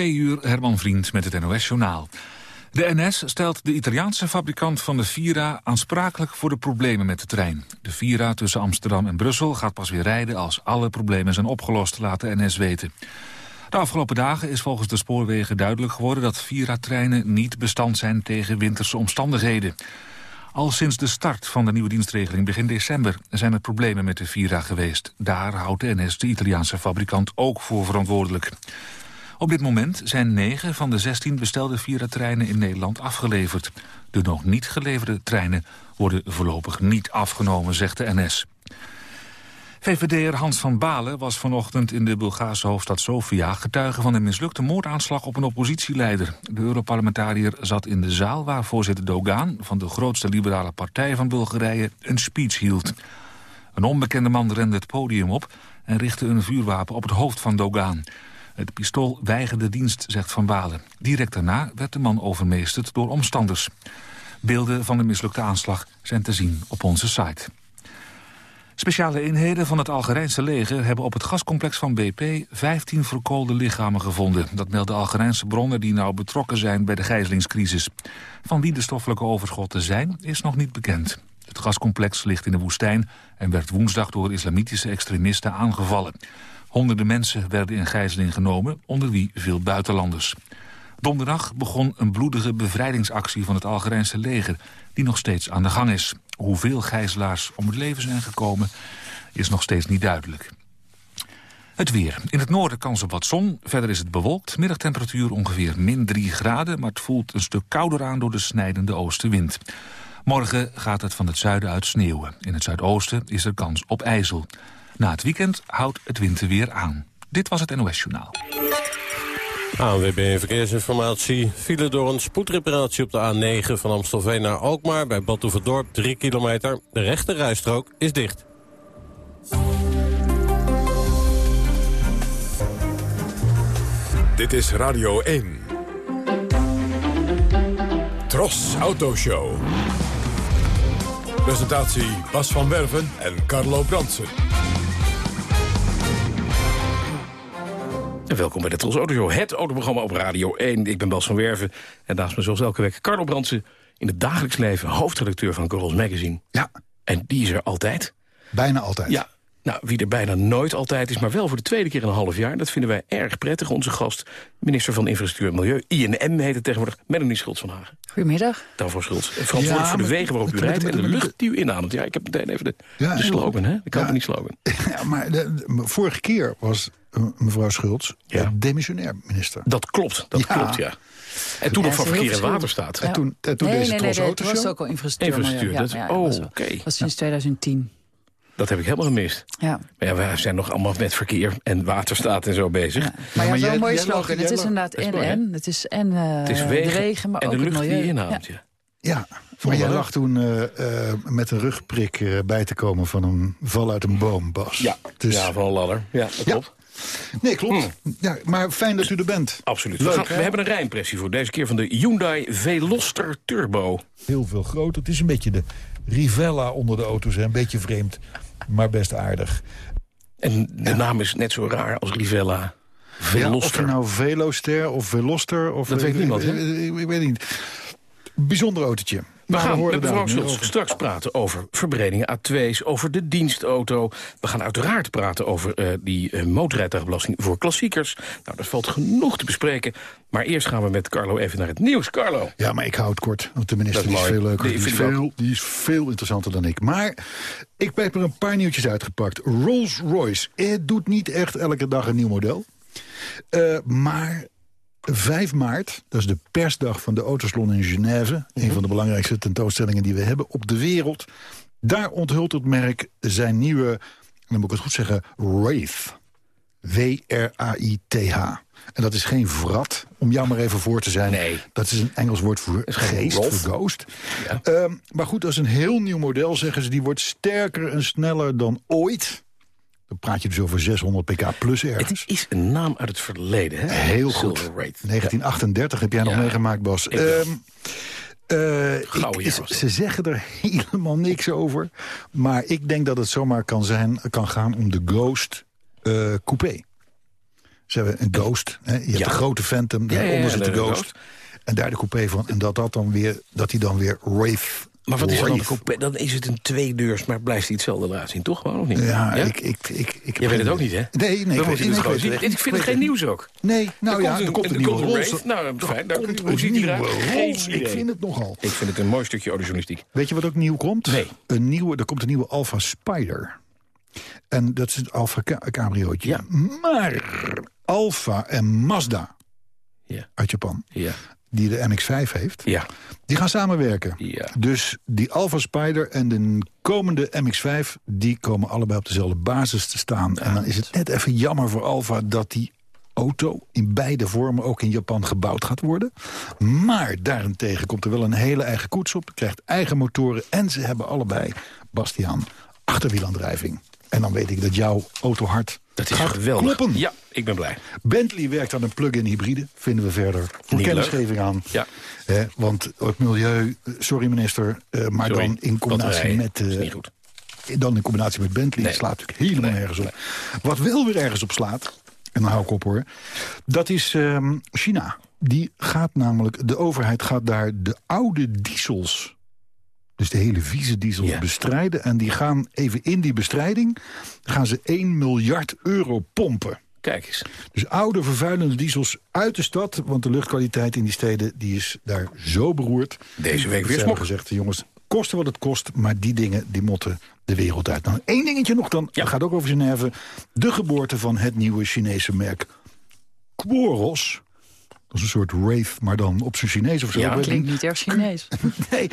Twee uur, Herman Vriend met het NOS-journaal. De NS stelt de Italiaanse fabrikant van de Vira aansprakelijk voor de problemen met de trein. De Vira tussen Amsterdam en Brussel gaat pas weer rijden als alle problemen zijn opgelost, laat de NS weten. De afgelopen dagen is volgens de spoorwegen duidelijk geworden dat Vira-treinen niet bestand zijn tegen winterse omstandigheden. Al sinds de start van de nieuwe dienstregeling begin december zijn er problemen met de Vira geweest. Daar houdt de NS de Italiaanse fabrikant ook voor verantwoordelijk. Op dit moment zijn 9 van de 16 bestelde Vira-treinen in Nederland afgeleverd. De nog niet geleverde treinen worden voorlopig niet afgenomen, zegt de NS. VVD'er Hans van Balen was vanochtend in de Bulgaarse hoofdstad Sofia... getuige van een mislukte moordaanslag op een oppositieleider. De Europarlementariër zat in de zaal waar voorzitter Dogan... van de grootste liberale partij van Bulgarije een speech hield. Een onbekende man rende het podium op en richtte een vuurwapen op het hoofd van Dogan. Het pistool weigerde dienst, zegt Van Balen. Direct daarna werd de man overmeesterd door omstanders. Beelden van de mislukte aanslag zijn te zien op onze site. Speciale eenheden van het Algerijnse leger hebben op het gascomplex van BP 15 verkoolde lichamen gevonden. Dat melden Algerijnse bronnen die nou betrokken zijn bij de gijzelingscrisis. Van wie de stoffelijke overschotten zijn, is nog niet bekend. Het gascomplex ligt in de woestijn en werd woensdag door islamitische extremisten aangevallen. Honderden mensen werden in gijzeling genomen, onder wie veel buitenlanders. Donderdag begon een bloedige bevrijdingsactie van het Algerijnse leger... die nog steeds aan de gang is. Hoeveel gijzelaars om het leven zijn gekomen is nog steeds niet duidelijk. Het weer. In het noorden kans op wat zon. Verder is het bewolkt. Middagtemperatuur ongeveer min 3 graden... maar het voelt een stuk kouder aan door de snijdende oostenwind. Morgen gaat het van het zuiden uit sneeuwen. In het zuidoosten is er kans op ijzel. Na het weekend houdt het winterweer aan. Dit was het NOS Journaal. ANWB Verkeersinformatie. File door een spoedreparatie op de A9 van Amstelveen naar Alkmaar... bij Badhoevedorp, 3 kilometer. De rechte rijstrook is dicht. Dit is Radio 1. Tros Autoshow. Presentatie Bas van Werven en Carlo Bransen. Welkom bij de Tros Auto Show, het autoprogramma op Radio 1. Ik ben Bas van Werven en naast me zoals elke week Carlo Brandsen... in het dagelijks leven hoofdredacteur van Corals Magazine. Ja. En die is er altijd. Bijna altijd. Ja, nou, wie er bijna nooit altijd is, maar wel voor de tweede keer in een half jaar. Dat vinden wij erg prettig. Onze gast, minister van Infrastructuur en Milieu, INM heet het tegenwoordig, Melanie Schultz van Hagen. Goedemiddag. Daarvoor Schultz. Verantwoordelijk voor de wegen waarop u rijdt en de lucht die u inademt. Ja, ik heb meteen even de, Ja, de slogan, hè? De company ja. slogan. Ja, maar de, de- vorige keer was uh, mevrouw Schultz Ja. demissionair minister. Dat klopt, dat Ja. klopt, ja. En toen Ja, nog van Verkeer en. Waterstaat. En toen, en toen nee, deze nee, nee, was ook al infrastructuur. Infrastructuur, dat- ja, ja, oh, oké. Dat was sinds 2010. Dat heb ik helemaal gemist. Ja. Maar ja, wij zijn nog allemaal met verkeer en waterstaat en zo bezig. Ja. Maar, maar ja, wel jij- een mooie slogan. Het is inderdaad en en. Het is en eh, Het is de wegen wegen, maar en ook de lucht het die je. Ja. Ja. Ja, maar jij lag toen uh, uh, met een rugprik uh, bij te komen van een val uit een boom, Bas. Ja, Dus, ja, van een ladder. Ja, dat Ja. klopt. Nee, klopt. Ja, maar fijn dat u er bent. Absoluut. Leuk, we, gaan- we hebben een rijimpressie voor. Deze keer van de Hyundai Veloster Turbo. heel veel groter. Het is een beetje de Rivella onder de auto's. Hè. Een beetje vreemd, maar best aardig. En de naam is net zo raar als Rivella. Ja, of Veloster. je nou Veloster of Veloster of... Dat weet niemand, hè? Ik, ik- ik weet niet. Bijzonder autootje. We Maar gaan horen met mevrouw Schultz straks praten over verbredingen A2's, over de dienstauto. We gaan uiteraard praten over eh, die eh, motorrijtuigbelasting voor klassiekers. Nou, dat valt genoeg te bespreken. Maar eerst gaan we met Carlo even naar het nieuws. Carlo. Ja, maar ik hou het kort, want de minister Dat is veel leuker. Die Die, is veel, die is veel interessanter dan ik. Maar ik heb er een paar nieuwtjes uitgepakt. Rolls-Royce, het doet niet echt elke dag een nieuw model. Eh, maar 5 maart, dat is de persdag van de Autosalon in Genève... Mhm. een van de belangrijkste tentoonstellingen die we hebben op de wereld... daar onthult het merk zijn nieuwe, dan moet ik het goed zeggen, Wraith. W-R-A-I-T-H. En dat is geen vrat, om jou maar even voor te zijn. Nee. Dat is een Engels woord voor geest, Rolf. voor ghost. Ja. Ehm, maar goed, dat is een heel nieuw model, zeggen ze. Die wordt sterker en sneller dan ooit. Dan praat je dus over 600 pk plus ergens. Het is een naam uit het verleden, hè? Heel goed. Silver Wraith. 1938 heb jij nog Ja. meegemaakt, Bas. Ik- was het. ze zeggen er helemaal niks over. Maar ik denk dat het zomaar kan, zijn, kan gaan om de Ghost eh, Coupé. Ze hebben een Ghost. Hè. Je hebt Ja. de grote Phantom, daaronder zit de de Ghost. Ghost. En daar de coupé van. En dat, dat, dan weer, dat die dan weer Wraith... Maar wat is er dan? Coupé? Dan is het een tweedeurs, maar blijft hij hetzelfde laten zien, toch? Gewoon of niet? Ja, ik, ik, ik, ik Jij weet het ook niet, hè? Nee, nee. Ik het gewoon vind het geen nieuws ook. Nee, nou ja, komt een- er komt een nieuwe Rolls. Nou, fijn, daar- komt een nieuwe Rolls. Ik vind het nogal. Ik vind het een mooi stukje autojournalistiek. Weet je wat ook nieuw komt? Nee. Een nieuwe, er komt een nieuwe Alfa Spider. En dat is het Alfa ca cabriootje. Ja. Maar Alfa en Mazda Ja. uit Japan, Ja, die de MX-5 heeft, ja, die gaan samenwerken. ja. Dus die Alfa Spider en de komende MX-5... die komen allebei op dezelfde basis te staan. en dan is het net even jammer voor Alfa dat die auto in beide vormen ook in Japan gebouwd gaat worden. Maar daarentegen komt er wel een hele eigen koets op. Krijgt eigen motoren en ze hebben allebei, Bastiaan, achterwielaandrijving. En dan weet ik dat jouw autohart Dat is gaat geweldig. kloppen. Ja, ik ben blij. Bentley werkt aan een plug-in hybride. Vinden we verder voor Niet kennisgeving aan. Ja. Want het milieu, eh, sorry minister, eh, maar Sorry, dan in combinatie met... eh, niet goed. dan in combinatie met Bentley Nee. slaat natuurlijk helemaal nergens op. Wat wel weer ergens op slaat, en dan hou ik op hoor... dat is ehm, China. Die gaat namelijk, de overheid gaat daar de oude diesels... dus de hele vieze diesels Ja. bestrijden. En die gaan even in die bestrijding... gaan ze 1 miljard euro pompen. Kijk eens. Dus oude vervuilende diesels uit de stad. Want de luchtkwaliteit in die steden die is daar zo beroerd. Deze week Dat weer smog. gezegd, jongens, kosten wat het kost. Maar die dingen die moeten de wereld uit. Nou, één dingetje nog dan. Ja. Dat gaat ook over Genève. De geboorte van het nieuwe Chinese merk Quoros. Dat is een soort Wraith, maar dan op zijn Chinees of zo. Ja, weet Klinkt niet. erg Chinees. Nee,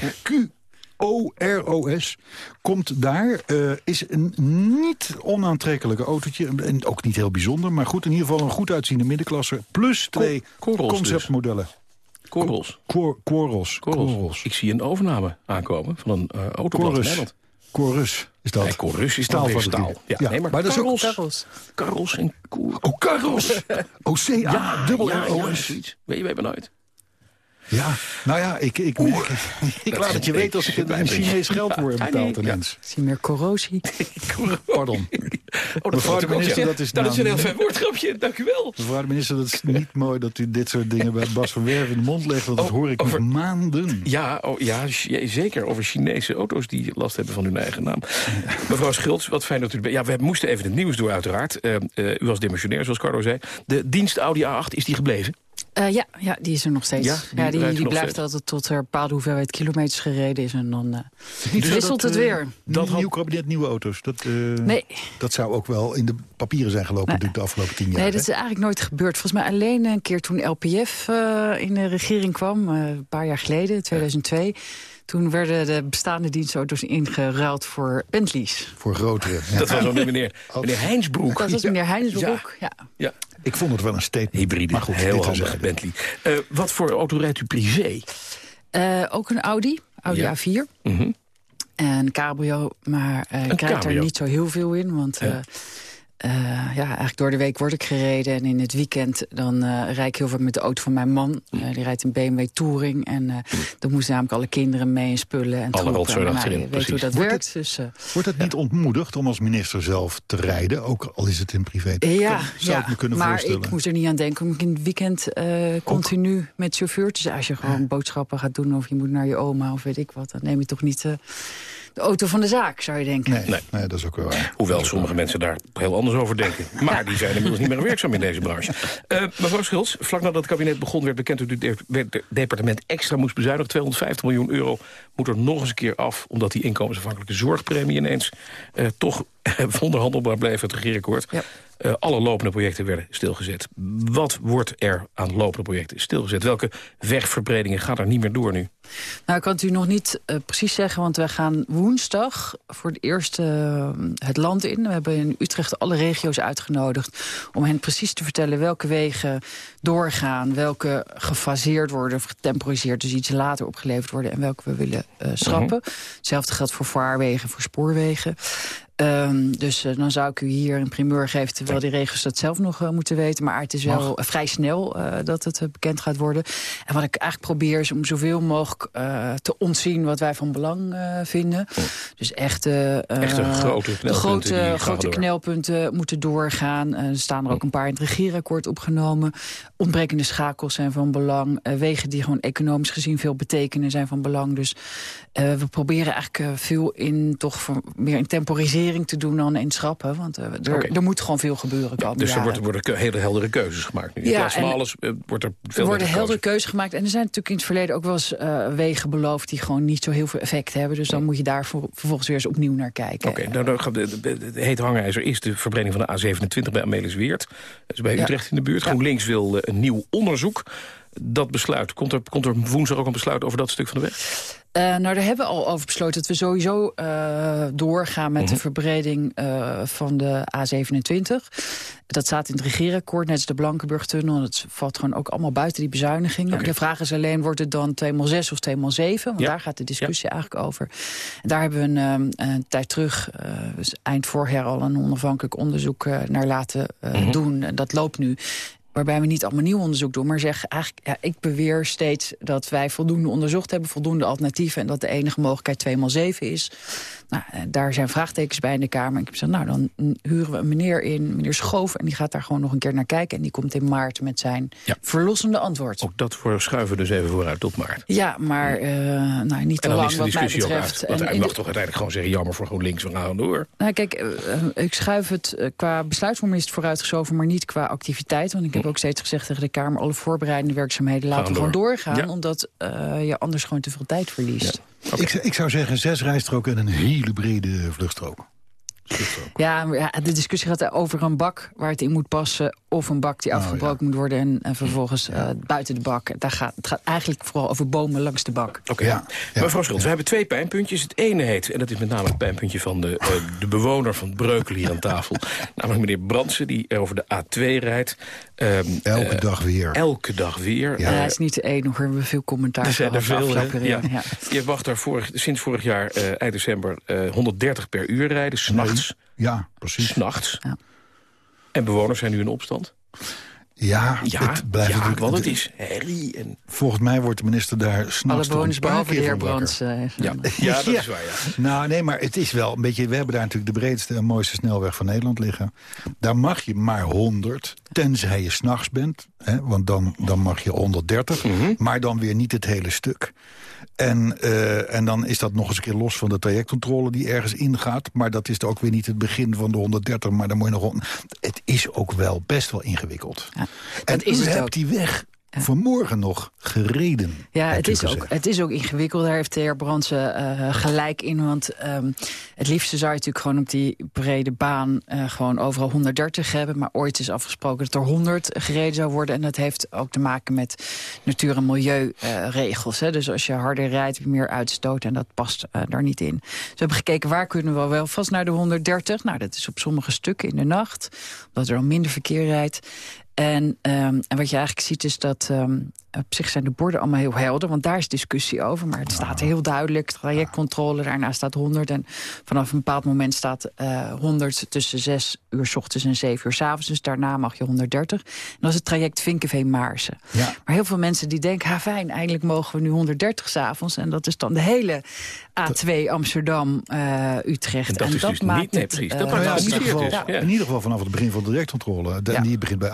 Q-O-R-O-S komt daar. eh, is een niet onaantrekkelijke autootje. En ook niet heel bijzonder. Maar goed, in ieder geval een goed uitziende middenklasse. Plus twee Corals dus. conceptmodellen. Korrels. Quor- Quoros. Korrels. Quoros. Ik zie een overname aankomen van een uh, autoblad in Chorus. Nederland. Chorus is dat. Nee, Chorus is weer Staalfabriek. staal. Ja, Ja, nee, maar, maar dat is ook- Karels. Karels en Koer. Oh, Carros. O-C-A, dubbel R-O-S. Weet je, weet maar nooit. Ja, nou ja, ik, ik, merk- ik laat het je weten als ik een ik- Chinees geld word Ja, ineens. Zie meer corrosie. Pardon. Oh, dat Mevrouw de minister, dat is dat is een nou- heel fijn woordgrapje. Dank u wel. Mevrouw de minister, dat is niet mooi dat u dit soort dingen bij Bas van Werven in de mond legt. Want dat Oh, hoor ik over- maanden. Ja, oh, ja, zeker over Chinese auto's die last hebben van hun eigen naam. Mevrouw Schultz, wat fijn dat u... er bent. Ja, we moesten even het nieuws door uiteraard. Eh, eh, u was demissionair, zoals Carlo zei. De dienst Audi A8, is die gebleven? Eh, ja, ja, die is er nog steeds. Ja, Ja, die die, blijft steeds. altijd tot er een bepaalde hoeveelheid kilometers gereden is. En dan eh, zo wisselt dat, het eh, weer. Dat nieuw kabinet, nieuwe auto's. Dat, eh, Nee, dat zou ook wel in de papieren zijn gelopen de afgelopen tien jaar. nee, dat is eigenlijk nooit gebeurd. Volgens mij alleen een keer toen LPF eh, in de regering kwam. een paar jaar geleden, 2002. Toen werden de bestaande dienstauto's ingeruild voor Bentleys. Voor grotere. Ja. Dat was ook meneer, meneer Heinsbroek. Dat was meneer Heinsbroek. Ja. Ja, Ik vond het wel een statement. hybride. Maar goed, heel dit handig. Bentley. Eh, wat voor auto rijdt u privé? Eh, ook een Audi, Audi Ja. A4. Mhm. En cabrio, maar eh, ik rijd cabrio. er niet zo heel veel in. Want Ja. Ja. ja, eigenlijk door de week word ik gereden. En in het weekend dan eh rijd ik heel veel met de auto van mijn man. Eh, die rijdt een BMW Touring. En eh dan moesten namelijk alle kinderen mee en spullen. En Alle rotzooi achterin, weet hoe dat Wordt werkt. Dus, eh, Wordt het niet ontmoedigd om als minister zelf te rijden? Ook al is het in privé. ja, Dat zou ja, ik me kunnen maar voorstellen. ik moest er niet aan denken om in het weekend eh, continu met chauffeur te zijn. Als je gewoon boodschappen gaat doen of je moet naar je oma of weet ik wat... dan neem je toch niet eh, de auto van de zaak, zou je denken. Nee, Nee. nee. dat is ook wel waar. Hoewel sommige mensen daar heel anders over denken. Maar die zijn inmiddels niet meer werkzaam in deze branche. Eh, mevrouw Schultz, vlak nadat het kabinet begon werd bekend... dat het de- de- departement extra moest bezuinigen. 250 miljoen euro moet er nog eens een keer af... omdat die inkomensafhankelijke zorgpremie ineens... eh, toch onderhandelbaar bleef, het regeerakkoord. Ja. Eh, alle lopende projecten werden stilgezet. Wat wordt er aan lopende projecten stilgezet? Welke wegverbredingen gaan er niet meer door nu? Nou, ik kan het u nog niet eh, precies zeggen, want wij gaan woensdag voor het eerst eh, het land in. We hebben in Utrecht alle regio's uitgenodigd om hen precies te vertellen welke wegen doorgaan, welke gefaseerd worden of getemporiseerd, dus iets later opgeleverd worden en welke we willen eh, schrappen. Hetzelfde geldt voor vaarwegen, voor spoorwegen. Ehm, dus eh, dan zou ik u hier een primeur geven... terwijl die regels dat zelf nog uh, moeten weten. Maar het is wel uh, vrij snel dat het bekend gaat worden. En wat ik eigenlijk probeer is om zoveel mogelijk te ontzien... wat wij van belang vinden. Oh. Dus echt, Echte grote knelpunten, grote, grote knelpunten moeten doorgaan. er staan er ook een paar in het regeerakkoord opgenomen. Ontbrekende schakels zijn van belang. wegen die gewoon economisch gezien veel betekenen zijn van belang. Dus we proberen eigenlijk veel in toch voor, meer in temporiseren te doen dan in schrappen. Want uh, er, er, moet gewoon veel gebeuren komen. Dus er worden, worden hele heldere keuzes gemaakt. Nu. In ja, plaats van alles uh, wordt er veel Er worden heldere keuzes gemaakt. En er zijn natuurlijk in het verleden ook wel eens uh, wegen beloofd... die gewoon niet zo heel veel effect hebben. Dus dan moet je daar voor, vervolgens weer eens opnieuw naar kijken. Oké, okay, nou, de, de, de, heet hangijzer is de verbreding van de A27 bij Amelisweert. Dat is bij Utrecht in de buurt. GroenLinks wil een nieuw onderzoek dat besluit. Komt er, komt er woensdag ook een besluit over dat stuk van de weg? Uh, nou, daar hebben we al over besloten dat we sowieso uh, doorgaan met de mhm. verbreding uh, van de A27. Dat staat in het regeerakkoord, net als de Blankenburg-tunnel. Het valt gewoon ook allemaal buiten die bezuinigingen. Okay. De vraag is alleen, wordt het dan 2x6 of 2x7? Want ja. daar gaat de discussie ja. eigenlijk over. En daar hebben we een, een tijd terug, dus eind vorig jaar al... een onafhankelijk onderzoek naar laten mm -hmm. doen. En dat loopt nu waarbij we niet allemaal nieuw onderzoek doen... maar zeggen eigenlijk, ja, ik beweer steeds dat wij voldoende onderzocht hebben... voldoende alternatieven en dat de enige mogelijkheid 2x7 is. Nou, eh, daar zijn vraagtekens bij in de Kamer. En ik heb gezegd, nou, dan huren we een meneer in, meneer Schoof... en die gaat daar gewoon nog een keer naar kijken. En die komt in maart met zijn ja. verlossende antwoord. Ook dat voor schuiven dus even vooruit tot maart. Ja, maar uh, nou, niet te lang wat mij betreft. Want hij mag toch uiteindelijk gewoon zeggen... jammer voor GroenLinks, we gaan door. Nou, kijk, uh, ik schuif het qua besluitvorming is vooruitgeschoven... maar niet qua activiteit. Want ik heb hm. ook steeds gezegd tegen de Kamer... alle voorbereidende werkzaamheden laten we gewoon doorgaan... Ja. omdat je anders gewoon te veel tijd verliest. Ja. Okay. Ik, ik, zou zeggen zes rijstroken en een hele brede vluchtstrook. Ja, ja, de discussie gaat over een bak waar het in moet passen... of een bak die oh, afgebroken ja. moet worden en, en vervolgens ja. uh, buiten de bak. Daar gaat, het gaat eigenlijk vooral over bomen langs de bak. Oké, okay. ja. mevrouw Schultz, we hebben twee pijnpuntjes. Het ene heet, en dat is met name het pijnpuntje van de, uh, de bewoner van Breukelen hier aan tafel. namelijk meneer Brandsen, die over de A2 rijdt. Um, elke uh, dag weer. Elke dag weer. Ja, het is niet de enige, we hebben veel commentaar. Er zijn er veel, ja. ja. Je wacht daar vorig, sinds vorig jaar, eind december, 130 per uur rijden, s'nachts. Ja, precies. S'nachts. Ja. En bewoners zijn nu in opstand? Ja, ja, het blijft ja, want het is herrie. En... Volgens mij wordt de minister daar s'nachts Alle bewoners behalve de heer Brands. Uh, ja. ja, dat is waar, ja. Nou, nee, maar het is wel een beetje... We hebben daar natuurlijk de breedste en mooiste snelweg van Nederland liggen. Daar mag je maar 100, tenzij je s'nachts bent. Hè, want dan, dan mag je 130, mm -hmm. maar dan weer niet het hele stuk. En, uh, en dan is dat nog eens een keer los van de trajectcontrole die ergens ingaat. Maar dat is ook weer niet het begin van de 130. Maar dan moet je nog... Het is ook wel best wel ingewikkeld. Ja, en is u hebt die weg vanmorgen nog gereden. Ja, het is, ook, het is ook ingewikkeld. Daar heeft de heer Brandsen uh, gelijk in. Want um, het liefste zou je natuurlijk gewoon op die brede baan... Uh, gewoon overal 130 hebben. Maar ooit is afgesproken dat er 100 gereden zou worden. En dat heeft ook te maken met natuur- en milieuregels. Uh, dus als je harder rijdt, meer uitstoot. En dat past daar niet in. Dus we hebben gekeken, waar kunnen we wel vast naar de 130? Nou, dat is op sommige stukken in de nacht. Omdat er dan minder verkeer rijdt. En, um, en wat je eigenlijk ziet is dat um, op zich zijn de borden allemaal heel helder. Want daar is discussie over. Maar het staat heel duidelijk. Trajectcontrole, daarna staat 100. En vanaf een bepaald moment staat uh, 100 tussen 6 uur s ochtends en 7 uur s avonds. Dus daarna mag je 130. En dat is het traject Vinkenveen-Maarsen. Ja. Maar heel veel mensen die denken, ha fijn, eigenlijk mogen we nu 130 s avonds. En dat is dan de hele A2 Amsterdam-Utrecht. Uh, en dat, en dat dus maakt niet, nee, precies. Dat uh, maakt in, ieder geval, ja. in ieder geval vanaf het begin van de trajectcontrole. Die begint bij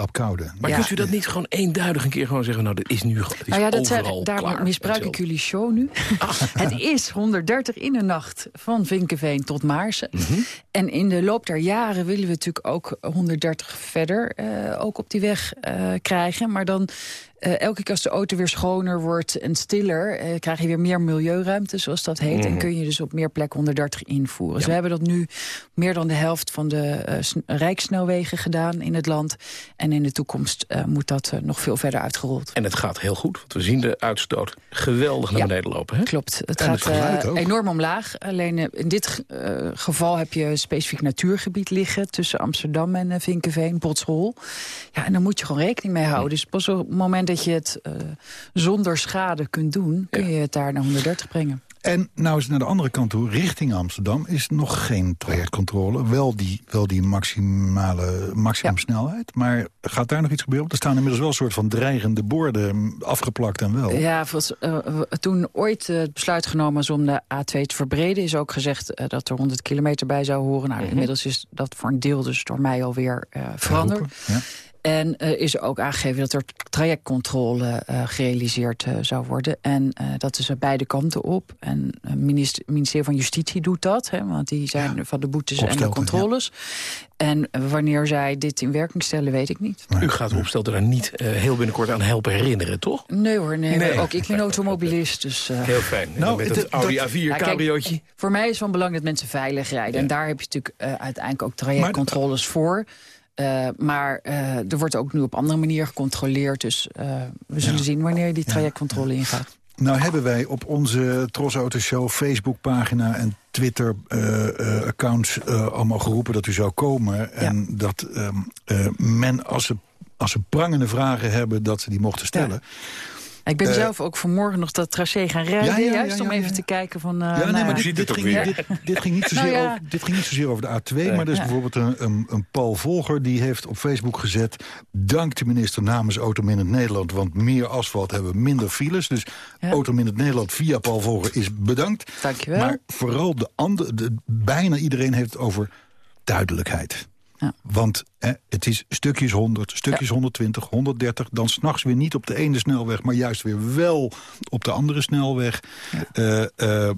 Maar kunt u dat niet gewoon eenduidig een keer gewoon zeggen... nou, dat is nu het is nou ja, dat overal Daar klaar, misbruik ik jullie show nu. het is 130 in de nacht van Vinkenveen tot Maarsen. Mm -hmm. En in de loop der jaren willen we natuurlijk ook 130 verder... Uh, ook op die weg uh, krijgen. Maar dan uh, elke keer als de auto weer schoner wordt en stiller... Uh, krijg je weer meer milieuruimte, zoals dat heet. Mm. En mhm. kun je dus op meer plekken 130 invoeren. Ja. Dus we hebben dat nu meer dan de helft van de uh, rijksnelwegen gedaan in het land. En in de toekomst moet dat nog veel verder uitgerold. En het gaat heel goed, want we zien de uitstoot geweldig naar ja, beneden lopen. Hè? Klopt, het en gaat het enorm omlaag. Alleen in dit geval heb je een specifiek natuurgebied liggen... tussen Amsterdam en Vinkenveen, Botsrol. Ja, en daar moet je gewoon rekening mee houden. Dus pas op het moment dat je het uh, zonder schade kunt doen... kun je het daar naar 130 brengen. En nou is naar de andere kant toe, richting Amsterdam... is nog geen trajectcontrole. Wel die, wel die maximale maximumsnelheid. Maar gaat daar nog iets gebeuren? Er staan inmiddels wel een soort van dreigende borden afgeplakt en wel. Ja, volgens, uh, toen ooit uh, het besluit genomen was om de A2 te verbreden... is ook gezegd uh, dat er 100 kilometer bij zou horen. Nou, mm -hmm. inmiddels is dat voor een deel dus door mij alweer veranderd. Ja. En uh, is er ook aangegeven dat er trajectcontrole uh, gerealiseerd uh, zou worden. En dat is er beide kanten op. En het minister, ministerie van Justitie doet dat. Hè, want die zijn ja. van de boetes en de controles. Ja. En wanneer zij dit in werking stellen, weet ik niet. U gaat opstelten daar niet heel binnenkort aan helpen herinneren, toch? Nee hoor, nee. nee. Ook ik ben automobilist. Dus, heel fijn. Nou, met het Audi A4 ja, cabriootje. Voor mij is van belang dat mensen veilig rijden. En daar heb je natuurlijk uiteindelijk ook trajectcontroles maar, voor... Uh, maar uh, er wordt ook nu op andere manier gecontroleerd. Dus uh, we zullen ja. zien wanneer die trajectcontrole ja. ingaat. Nou hebben wij op onze Tros Auto Show Facebookpagina en Twitter-accounts allemaal geroepen dat u zou komen. En dat men, als ze, als ze prangende vragen hebben, dat ze die mochten stellen. Ik ben uh, zelf ook vanmorgen nog dat tracé gaan rijden, ja, ja, juist om even te kijken van... Uh, ja, nee, maar dit, dit, ging, dit, dit, ging niet zozeer nou, over, dit ging niet zozeer over de A2, maar er is bijvoorbeeld een, een, een, Paul Volger... die heeft op Facebook gezet... dank de minister namens Autominnend Nederland... want meer asfalt hebben minder files. Dus Autominnend Nederland via Paul Volger is bedankt. Dankjewel. Maar vooral de andere, de, bijna iedereen heeft het over duidelijkheid. Ja. Want hè, het is stukjes 100, stukjes ja. 120, 130... dan s'nachts weer niet op de ene snelweg... maar juist weer wel op de andere snelweg. Ja. Uh, uh,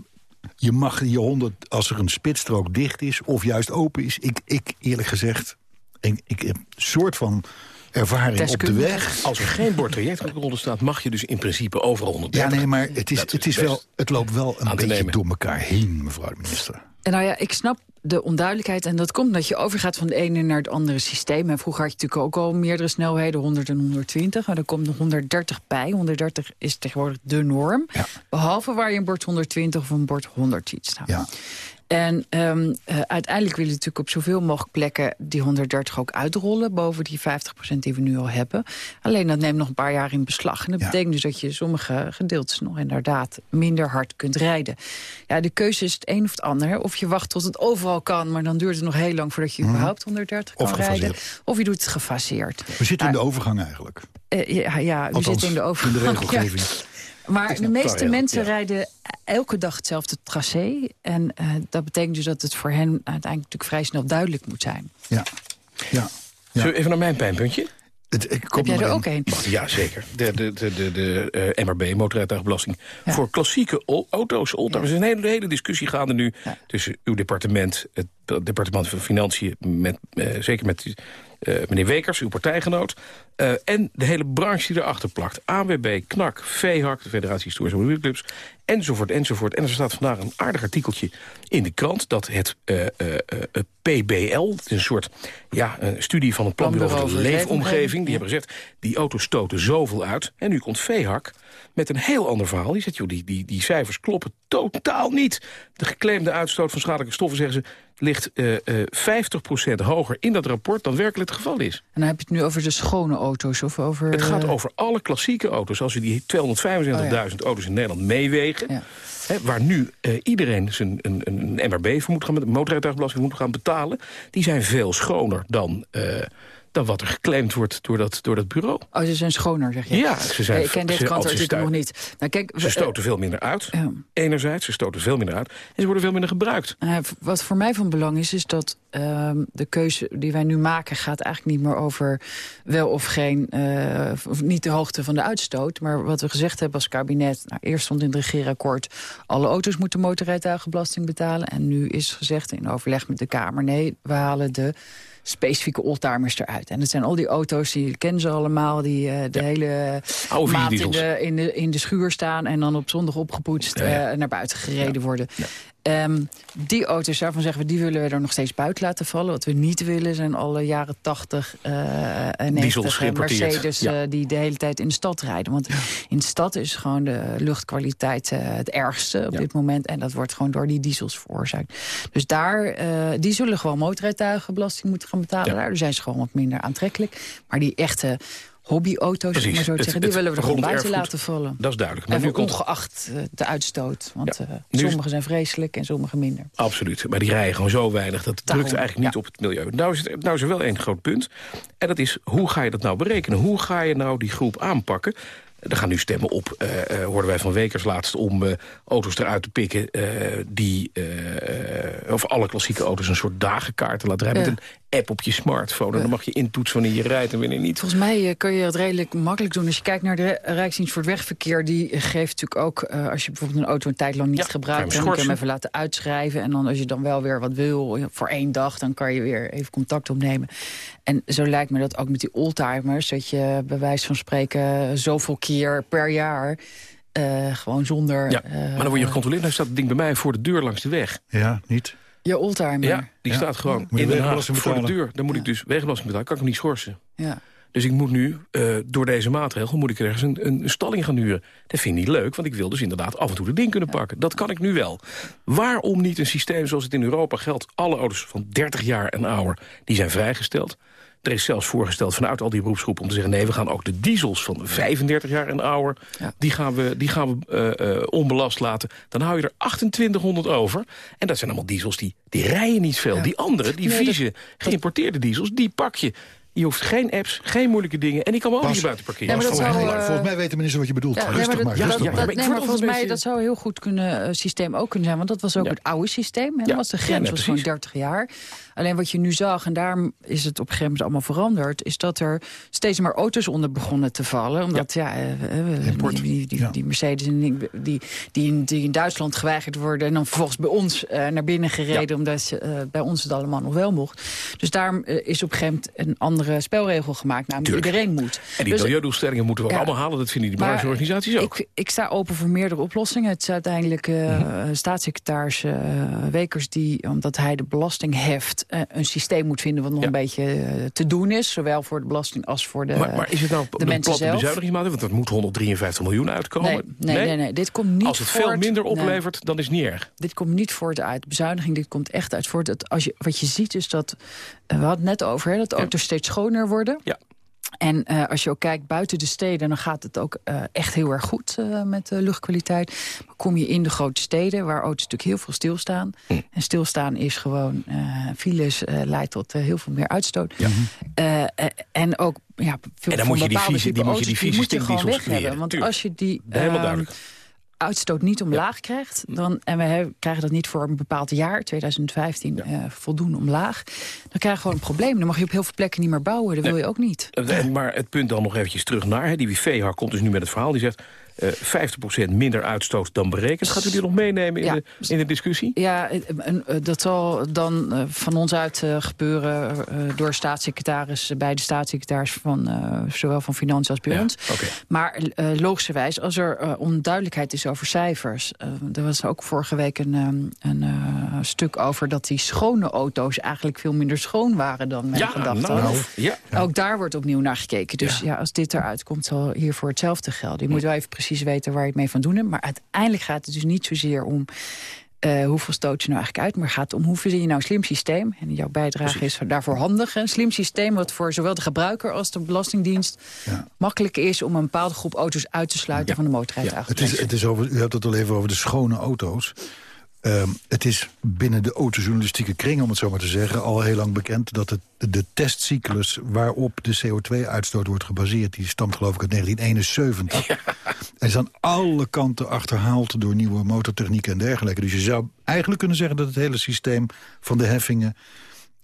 je mag je 100, als er een spitsstrook dicht is... of juist open is, ik, ik eerlijk gezegd... ik, ik heb een soort van ervaring op de weg. Als er geen bord trajectcontrole staat... mag je dus in principe overal 130. Ja, nee, maar het, is, het, is wel, het loopt wel een beetje nemen. door elkaar heen, mevrouw de minister. En nou ja, ik snap de onduidelijkheid. En dat komt dat je overgaat van de ene naar het andere systeem. En vroeger had je natuurlijk ook al meerdere snelheden, 100 en 120. Maar er komt nog 130 bij. 130 is tegenwoordig de norm. Ja. Behalve waar je een bord 120 of een bord 100 ziet staan. Ja. En um, uh, uiteindelijk willen we natuurlijk op zoveel mogelijk plekken... die 130 ook uitrollen, boven die 50% die we nu al hebben. Alleen dat neemt nog een paar jaar in beslag. En dat ja. betekent dus dat je sommige gedeeltes nog inderdaad minder hard kunt rijden. Ja, de keuze is het een of het ander. Of je wacht tot het overal kan, maar dan duurt het nog heel lang... voordat je überhaupt 130 kan of rijden. Of je doet het gefaseerd. We zitten in de overgang eigenlijk. Uh, ja, ja, we zitten in de overgang. in de regelgeving. Ja. Maar de meeste mensen ja. rijden elke dag hetzelfde tracé. En uh, dat betekent dus dat het voor hen uiteindelijk natuurlijk vrij snel duidelijk moet zijn. Ja. ja. ja. even naar mijn pijnpuntje? Het, ik Heb jij er ook een? Ja, zeker. De, de, de, de, de uh, MRB, motorrijtuigbelasting. Ja. Voor klassieke auto's, oldtimers. Er is een hele, hele discussie gaande nu ja. tussen uw departement... het departement van Financiën, met, uh, zeker met meneer Wekers, uw partijgenoot... Uh, en de hele branche die erachter plakt. ANWB, KNAK, VHAK, de Federatie Historische enzovoort, enzovoort. En er staat vandaag een aardig artikeltje in de krant... dat het uh, PBL, het is een soort ja, een studie van het Planbureau voor de Leefomgeving... die hebben gezegd, die auto's stoten zoveel uit. En nu komt VHAK met een heel ander verhaal. Die zegt, joh, die, die, die cijfers kloppen totaal niet. De geclaimde uitstoot van schadelijke stoffen, zeggen ze ligt uh, uh, 50% hoger in dat rapport dan werkelijk het geval is. En dan heb je het nu over de schone auto's? Of over, het gaat over alle klassieke auto's. Als we die 225.000 oh, ja. auto's in Nederland meewegen... Ja. Hè, waar nu uh, iedereen zijn, een, een, een MRB voor moet gaan... motorrijtuigbelasting moet gaan betalen... die zijn veel schoner dan... Dan wat er geclaimd wordt door dat, door dat bureau. Oh, ze zijn schoner, zeg je? Ja, ze zijn... ik ken dit krantartikel nog niet. Nou, kijk, ze stoten uh, veel minder uit, enerzijds. Ze stoten veel minder uit. En ze worden veel minder gebruikt. Uh, wat voor mij van belang is, is dat ehm, de keuze die wij nu maken... gaat eigenlijk niet meer over wel of geen... eh, of niet de hoogte van de uitstoot. Maar wat we gezegd hebben als kabinet... Nou, eerst stond in het regeerakkoord... alle auto's moeten motorrijtuigenbelasting betalen. En nu is gezegd in overleg met de Kamer... nee, we halen de specifieke oldtimers eruit. En het zijn al die auto's, die kennen ze allemaal... die uh, de ja. hele Oude maand in de, in, de, in de schuur staan... en dan op zondag opgepoetst ja, ja. Uh, naar buiten gereden worden. Um, die auto's, daarvan zeggen we, die willen we er nog steeds buiten laten vallen. Wat we niet willen zijn alle jaren 80 uh, en 90 Mercedes ja. uh, die de hele tijd in de stad rijden. Want ja. in de stad is gewoon de luchtkwaliteit het ergste op ja. dit moment. En dat wordt gewoon door die diesels veroorzaakt. Dus daar, die zullen gewoon motorrijtuigenbelasting moeten gaan betalen. Daar zijn ze gewoon wat minder aantrekkelijk. Maar die echte hobbyauto's, Precies. maar zo te Het- zeggen, die willen we er gewoon buiten laten vallen. Dat is duidelijk. Maar Even nu komt ongeacht eh, de uitstoot. Want Ja, eh, is- sommige zijn vreselijk en sommige minder. Absoluut, maar die rijden gewoon zo weinig. Dat drukt Daarom, eigenlijk niet ja. op het milieu. Nou is, het, nou is er wel één groot punt. En dat is, hoe ga je dat nou berekenen? Hoe ga je nou die groep aanpakken? Er gaan nu stemmen op, eh, hoorden wij van Wekers laatst... om auto's eruit te pikken die... of alle klassieke auto's een soort dagenkaarten laten rijden... Met app op je smartphone. En dan mag je intoetsen wanneer je rijdt en wanneer niet. Volgens mij eh, kun je het redelijk makkelijk doen. Als je kijkt naar de Rijksdienst voor het Wegverkeer... die geeft natuurlijk ook, eh, als je bijvoorbeeld een auto een tijd lang niet Ja, kan je gebruikt... hem dan kun je hem even laten uitschrijven. En dan als je dan wel weer wat wil voor één dag... dan kan je weer even contact opnemen. En zo lijkt me dat ook met die oldtimers... dat je bij wijze van spreken zoveel keer per jaar... eh, gewoon zonder Ja, maar dan word je gecontroleerd. Dan staat het ding bij mij voor de deur langs de weg. Ja, niet. Je oldtimer. Ja, die Ja. staat gewoon in Den Haag voor de deur. Dan moet ik dus wegenbelasting betalen. Kan ik hem niet schorsen. Ja. Dus ik moet nu, eh, door deze maatregel, moet ik ergens een, een stalling gaan huren. Dat vind ik niet leuk, want ik wil dus inderdaad af en toe de ding kunnen pakken. Dat kan ik nu wel. Waarom niet een systeem zoals het in Europa geldt? Alle auto's van 30 jaar en ouder, die zijn vrijgesteld. Er is zelfs voorgesteld vanuit al die beroepsgroepen om te zeggen... nee, we gaan ook de diesels van 35 jaar en ouder... Ja. die gaan we, die gaan we eh, eh, onbelast laten. Dan hou je er 2800 over. En dat zijn allemaal diesels die, die rijden niet veel. Ja. Die andere, die Nee, dat- vieze, geïmporteerde diesels... die pak je. Je hoeft geen apps, geen moeilijke dingen... en die kan me ook Pas- hier buiten parkeren. Ja, maar dat Volgens zou, eh, Volgens mij weet de minister wat je bedoelt. Ja, rustig maar ja, dat- rustig ja, maar. dat- maar ik nee, volgens een mij beetje- dat zou heel goed kunnen eh, systeem ook kunnen zijn. Want dat was ook Ja. het oude systeem. Hè? Ja. Dat was de Ja, grens nee, was gewoon precies. 30 jaar. Alleen wat je nu zag, en daarom is het op een gegeven moment allemaal veranderd... is dat er steeds meer auto's onder begonnen te vallen. Omdat ja, Import. die, die, die, Ja. die Mercedes en die, die, die, in, die in Duitsland geweigerd worden... en dan vervolgens bij ons eh, naar binnen gereden... omdat ze, eh, bij ons het allemaal nog wel mocht. Dus daarom is op een gegeven moment een andere spelregel gemaakt. Namelijk Tuurlijk. iedereen moet. En die Dus- milieudoelstellingen moeten we ook Ja. allemaal halen. Dat vinden die brancheorganisaties ook. Ik, ik sta open voor meerdere oplossingen. Het is uiteindelijk Mhm. staatssecretaris eh, Wekers die, omdat hij de belasting heft... een systeem moet vinden wat nog Ja. een beetje te doen is. Zowel voor de belasting als voor de maar, maar is het nou de mensen zelf. bezuinigingsmaatregel? Want dat moet 153 miljoen uitkomen. Nee, nee, nee, nee, Dit komt niet Als het veel minder oplevert, dan is het niet erg. Dit komt niet voort uit bezuiniging. Dit komt echt uit voort. Dat als je, wat je ziet is dat... we hadden het net over hè, dat Ja. auto's steeds schoner worden. Ja. En eh, als je ook kijkt buiten de steden... dan gaat het ook eh, echt heel erg goed eh, met de luchtkwaliteit. Maar kom je in de grote steden, waar auto's natuurlijk heel veel stilstaan... Hm. en stilstaan is gewoon... files leidt tot heel veel meer uitstoot. Eh, en ook ja, veel En dan moet je die vieze- die moet je die vieze moet je gewoon weg hebben. Want als je die... Helemaal ehm, duidelijk. Uitstoot niet omlaag krijgt... Dan, en we krijgen dat niet voor een bepaald jaar, 2015, eh, voldoende omlaag... dan krijg je gewoon een probleem. Dan mag je op heel veel plekken niet meer bouwen. Dat wil je ook niet. Eh, Maar het punt dan nog eventjes terug naar... Hè, die VH komt dus nu met het verhaal. Die zegt eh 50% minder uitstoot dan berekend. Gaat u die nog meenemen in, Ja. de, in de discussie? Ja, eh, dat zal dan eh, van ons uit eh, gebeuren door staatssecretaris... bij de staatssecretaris van zowel van Financiën als bij Ja, ons. Maar logischerwijs, als er onduidelijkheid is over cijfers... er was ook vorige week een, ehm, een stuk over... dat die schone auto's eigenlijk veel minder schoon waren dan men Ja, gedacht nou, had. ja. Ook daar wordt opnieuw naar gekeken. Dus ja. als dit eruit komt, zal hiervoor hetzelfde gelden. Je moet wel even precies weten waar je het mee van doen hebt. Maar uiteindelijk gaat het dus niet zozeer om... eh, hoeveel stoot je nou eigenlijk uit, maar gaat om hoe verzin je nou een slim systeem. En jouw bijdrage is daarvoor handig. Een slim systeem wat voor zowel de gebruiker als de Belastingdienst... Ja. makkelijk is om een bepaalde groep auto's uit te sluiten van de motorrijtuigen. Het is, het is over, u hebt het al even over de schone auto's. Ehm, het is binnen de autojournalistieke kring, om het zo maar te zeggen... al heel lang bekend dat het, de testcyclus waarop de CO2-uitstoot wordt gebaseerd... die stamt geloof ik uit 1971. En is aan alle kanten achterhaald door nieuwe motortechnieken en dergelijke. Dus je zou eigenlijk kunnen zeggen dat het hele systeem van de heffingen...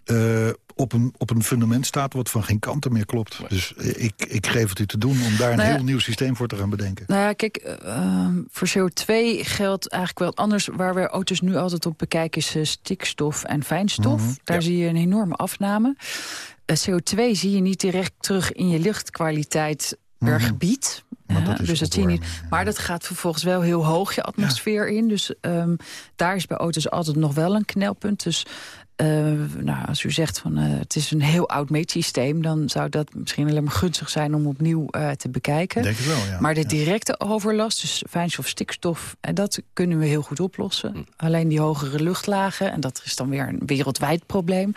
eh, op, een, op een fundament staat wat van geen kanten meer klopt. Dus eh, ik, ik geef het u te doen om daar een Nou ja, heel nieuw systeem voor te gaan bedenken. Nou ja, kijk, eh, ehm, voor CO2 geldt eigenlijk wel anders. Waar we auto's nu altijd op bekijken is eh, stikstof en fijnstof. Mhm, Daar ja. zie je een enorme afname. Eh, CO2 zie je niet direct terug in je luchtkwaliteit per Mhm. gebied. Want dat dus dat zie je niet. Maar dat gaat vervolgens wel heel hoog je atmosfeer in. Dus ehm, daar is bij auto's altijd nog wel een knelpunt. Dus nou, als u zegt van eh, het is een heel oud meetsysteem... dan zou dat misschien alleen maar gunstig zijn om opnieuw eh, te bekijken. Denk het wel, ja. Maar de Ja. directe overlast, dus fijnstof, stikstof... en dat kunnen we heel goed oplossen. Hm. Alleen die hogere luchtlagen, en dat is dan weer een wereldwijd probleem...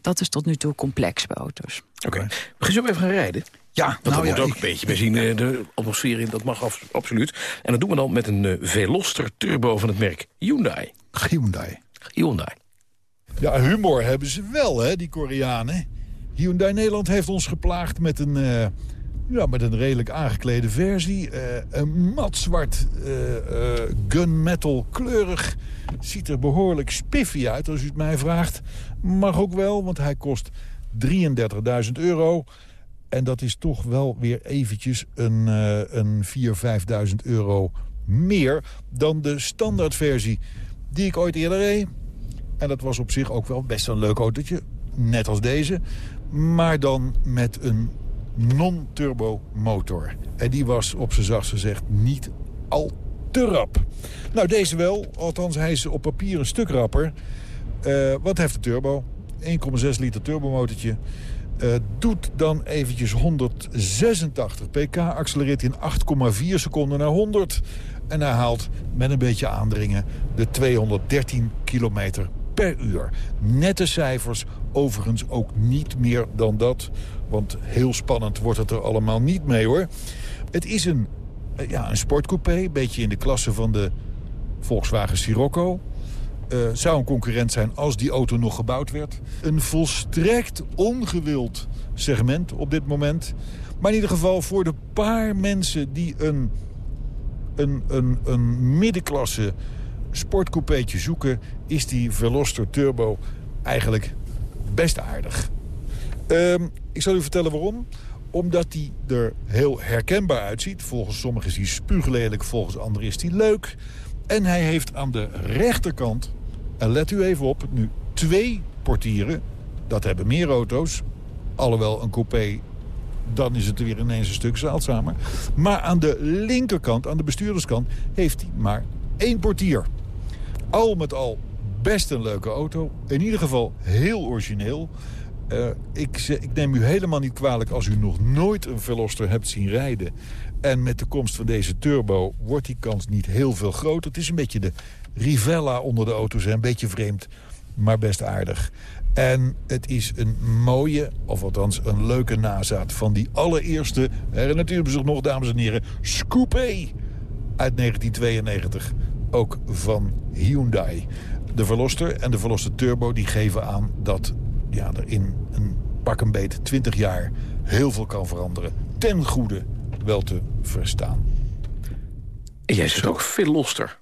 dat is tot nu toe complex bij auto's. Oké. We gaan zo even gaan rijden. Ja, Dat nou moet ja, ook ik- een beetje benzine de atmosfeer in, dat mag af- absoluut. En dat doen we dan met een eh, Veloster Turbo van het merk Hyundai. Hyundai. Hyundai. Ja, humor hebben ze wel, hè, die Koreanen. Hyundai Nederland heeft ons geplaagd met een, eh, ja, met een redelijk aangeklede versie. Eh, een matzwart eh, eh, gunmetal kleurig. Ziet er behoorlijk spiffy uit, als u het mij vraagt. Mag ook wel, want hij kost 33.000 euro. En dat is toch wel weer eventjes een, een 4.000, 5.000 euro meer... dan de standaardversie die ik ooit eerder reed. En dat was op zich ook wel best een leuk autootje. Net als deze. Maar dan met een non-turbo motor. En die was op zijn zachtst gezegd niet al te rap. Nou, deze wel. Althans, hij is op papier een stuk rapper. Eh, wat heeft de turbo? 1,6 liter turbomotortje. Eh, doet dan eventjes 186 pk. Accelereert in 8,4 seconden naar 100. En hij haalt met een beetje aandringen de 213 kilometer per uur. Nette cijfers, overigens ook niet meer dan dat. Want heel spannend wordt het er allemaal niet mee hoor. Het is een, eh, ja, een sportcoupé, een beetje in de klasse van de Volkswagen Sirocco. Eh, zou een concurrent zijn als die auto nog gebouwd werd. Een volstrekt ongewild segment op dit moment. Maar in ieder geval voor de paar mensen die een, een, een, een middenklasse sportcoupeetje zoeken... is die Veloster Turbo eigenlijk best aardig. Ehm, ik zal u vertellen waarom. Omdat hij er heel herkenbaar uitziet. Volgens sommigen is hij spuuglelijk, volgens anderen is hij leuk. En hij heeft aan de rechterkant, en let u even op, nu twee portieren. Dat hebben meer auto's. Alhoewel een coupé, dan is het weer ineens een stuk zeldzamer. Maar aan de linkerkant, aan de bestuurderskant, heeft hij maar één portier. Al met al best een leuke auto. In ieder geval heel origineel. Eh, ik, ik neem u helemaal niet kwalijk als u nog nooit een Veloster hebt zien rijden. En met de komst van deze turbo wordt die kans niet heel veel groter. Het is een beetje de Rivella onder de auto's. Een beetje vreemd, maar best aardig. En het is een mooie, of althans een leuke nazaat... van die allereerste, hem zich nog, dames en heren... Scoopé uit 1992. Ook van Hyundai. De Veloster en de Veloster Turbo die geven aan dat ja, er in een pak een beet 20 jaar heel veel kan veranderen. Ten goede wel te verstaan. En jij zegt ook Veloster.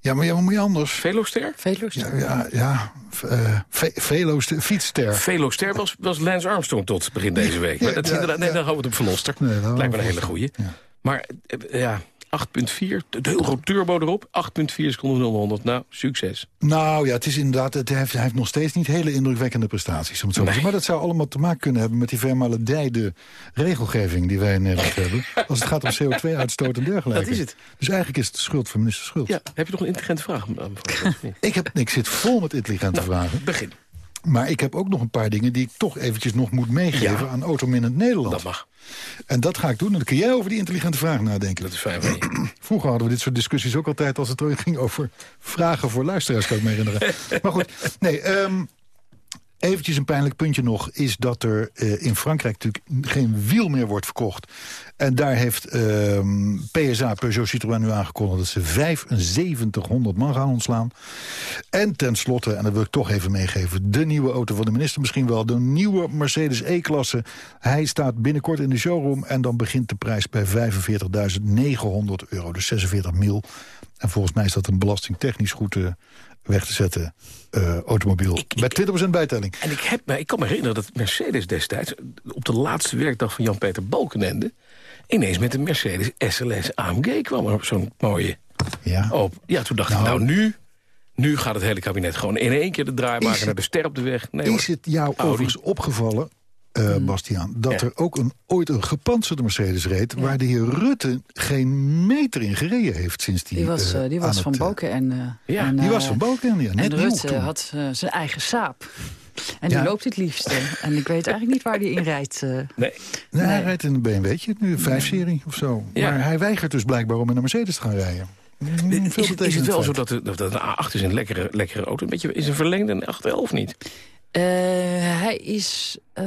Ja, maar ja, wat moet je anders? Veloster? Veloster. Ja, ja, ja eh, ve- Velo's, de fietsster. Veloster was, was Lance Armstrong tot begin deze week. Maar dat is ja, inderdaad, nee, dan houden we het op Veloster. Nee, dan Lijkt me een hele goeie. Ja. Maar eh, ja, 8.4, de heel groot turbo erop. 8.4 seconden 0 naar 100. Nou, succes. Nou ja, het is inderdaad, het heeft, hij heeft nog steeds niet hele indrukwekkende prestaties. Om het zo te Nee. zeggen. Maar dat zou allemaal te maken kunnen hebben met die vermaledijde regelgeving die wij in Nederland hebben. Als het gaat om CO2-uitstoot en dergelijke. Dat is het. Dus eigenlijk is het de schuld van minister Schultz. Ja, heb je nog een intelligente vraag? Ik, heb, ik zit vol met intelligente Nou, vragen. Begin. Maar ik heb ook nog een paar dingen die ik toch eventjes nog moet meegeven Ja. aan Autominnend Nederland. Dat mag. En dat ga ik doen. En dan kun jij over die intelligente vraag nadenken. Dat is fijn. Vroeger hadden we dit soort discussies ook altijd als het ging over vragen voor luisteraars, kan ik me herinneren. maar goed, nee, ehm, eventjes een pijnlijk puntje nog... is dat er eh, in Frankrijk natuurlijk geen wiel meer wordt verkocht. En daar heeft ehm, PSA, Peugeot Citroën nu aangekondigd... dat ze 7500 man gaan ontslaan. En tenslotte, en dat wil ik toch even meegeven... de nieuwe auto van de minister misschien wel... de nieuwe Mercedes E-klasse. Hij staat binnenkort in de showroom... en dan begint de prijs bij 45.900 euro. Dus 46 mil. En volgens mij is dat een belastingtechnisch goed eh, weg te zetten eh, automobiel. Met 20% bijtelling. En ik, heb, ik kan me herinneren dat Mercedes destijds... op de laatste werkdag van Jan-Peter Balkenende... ineens met een Mercedes SLS AMG kwam er op zo'n mooie Ja. op. Ja, toen dacht ik, Nou. nou nu... Nu gaat het hele kabinet gewoon in één keer de draai maken... het- naar de ster op de weg. Nee, hoor. Is het jou Audi. overigens opgevallen, eh, Bastiaan... dat Ja. er ook een, ooit een gepantserde Mercedes reed... waar de heer Rutte geen meter in gereden heeft sinds die... Die was, die aan was het, van eh, Boken. En, eh, Ja, en, Die was van Balken, ja. Net En Rutte toen. had eh, zijn eigen saap. En Ja. die loopt het liefste. En ik weet eigenlijk niet waar die in rijdt. eh. Nee. Nee, hij rijdt in een BMW'tje, nu een 5-serie of zo. Ja. Maar hij weigert dus blijkbaar om in een Mercedes te gaan rijden. Mm, veel Is het, is het wel zo dat, de, dat de A8 is een lekkere, lekkere auto? Een beetje is een verlengde 811 niet? Uh, hij is, uh,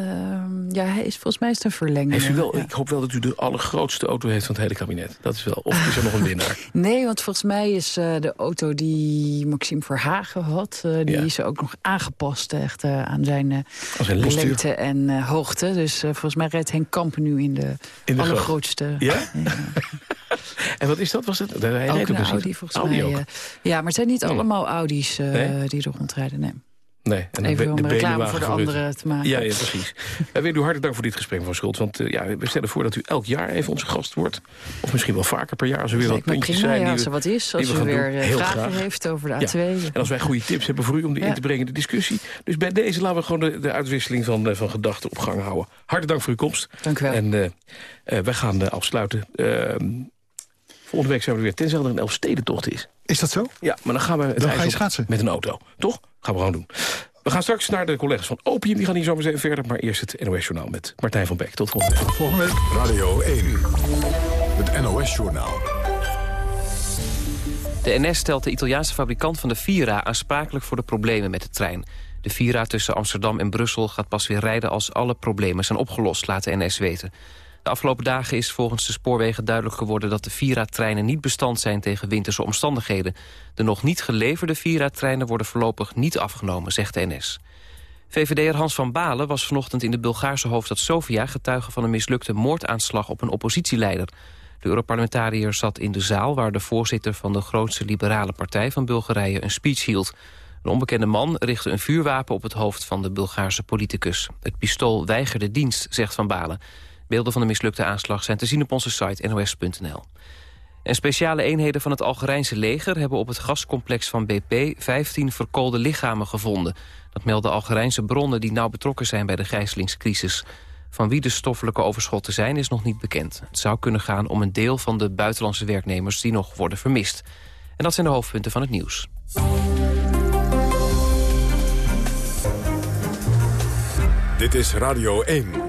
ja, hij is volgens mij is het een verlenging. Ik hoop wel dat u de allergrootste auto heeft van het hele kabinet. Dat is wel. Of is er nog een winnaar? Nee, want volgens mij is uh, de auto die Maxime Verhagen had... die ja. is ook nog aangepast echt, aan zijn, zijn lengte en hoogte. Dus volgens mij rijdt Henk Kampen nu in de, in de allergrootste... Ja? en wat is dat? Was het? Hij ook een Audi volgens Audi mij. ja, maar het zijn niet oh. allemaal Audi's nee? die er rondrijden. Nee. Nee, en Even om reclame voor de anderen te maken. Ja, ja precies. Wij willen u hartelijk dank voor dit gesprek van Schuld. Want uh, ja, we stellen voor dat u elk jaar even onze gast wordt. Of misschien wel vaker per jaar als er weer wat puntjes zijn. Ja, als er wat is, als u weer uh, vragen graag. heeft over de A2. Ja. En als wij goede tips hebben voor u om die in te brengen in de discussie. Dus bij deze laten we gewoon de, de uitwisseling van, uh, van gedachten op gang houden. Hartelijk dank voor uw komst. Dank u wel. En wij gaan afsluiten. Volgende week zijn we weer, tenzij er een Elfstedentocht is. Is dat zo? Ja, maar dan gaan we het dan ga je schaatsen. met een auto. Toch? Gaan we gewoon doen. We gaan straks naar de collega's van Opium. Die gaan hier zo meteen verder. Maar eerst het NOS-journaal met Martijn van Beek. Tot volgende week. Volgende week. Radio 1. Het NOS-journaal. De NS stelt de Italiaanse fabrikant van de Vira aansprakelijk voor de problemen met de trein. De Vira tussen Amsterdam en Brussel gaat pas weer rijden als alle problemen zijn opgelost, laat de NS weten. De afgelopen dagen is volgens de spoorwegen duidelijk geworden... dat de Vira-treinen niet bestand zijn tegen winterse omstandigheden. De nog niet geleverde Vira-treinen worden voorlopig niet afgenomen, zegt de NS. VVD'er Hans van Balen was vanochtend in de Bulgaarse hoofdstad Sofia... getuige van een mislukte moordaanslag op een oppositieleider. De Europarlementariër zat in de zaal... waar de voorzitter van de grootste liberale partij van Bulgarije een speech hield. Een onbekende man richtte een vuurwapen op het hoofd van de Bulgaarse politicus. Het pistool weigerde dienst, zegt Van Balen. Beelden van de mislukte aanslag zijn te zien op onze site nos.nl. En speciale eenheden van het Algerijnse leger hebben op het gascomplex van BP 15 verkoolde lichamen gevonden. Dat melden Algerijnse bronnen die nauw betrokken zijn bij de gijzelingscrisis. Van wie de stoffelijke overschotten zijn is nog niet bekend. Het zou kunnen gaan om een deel van de buitenlandse werknemers die nog worden vermist. En dat zijn de hoofdpunten van het nieuws. Dit is Radio 1.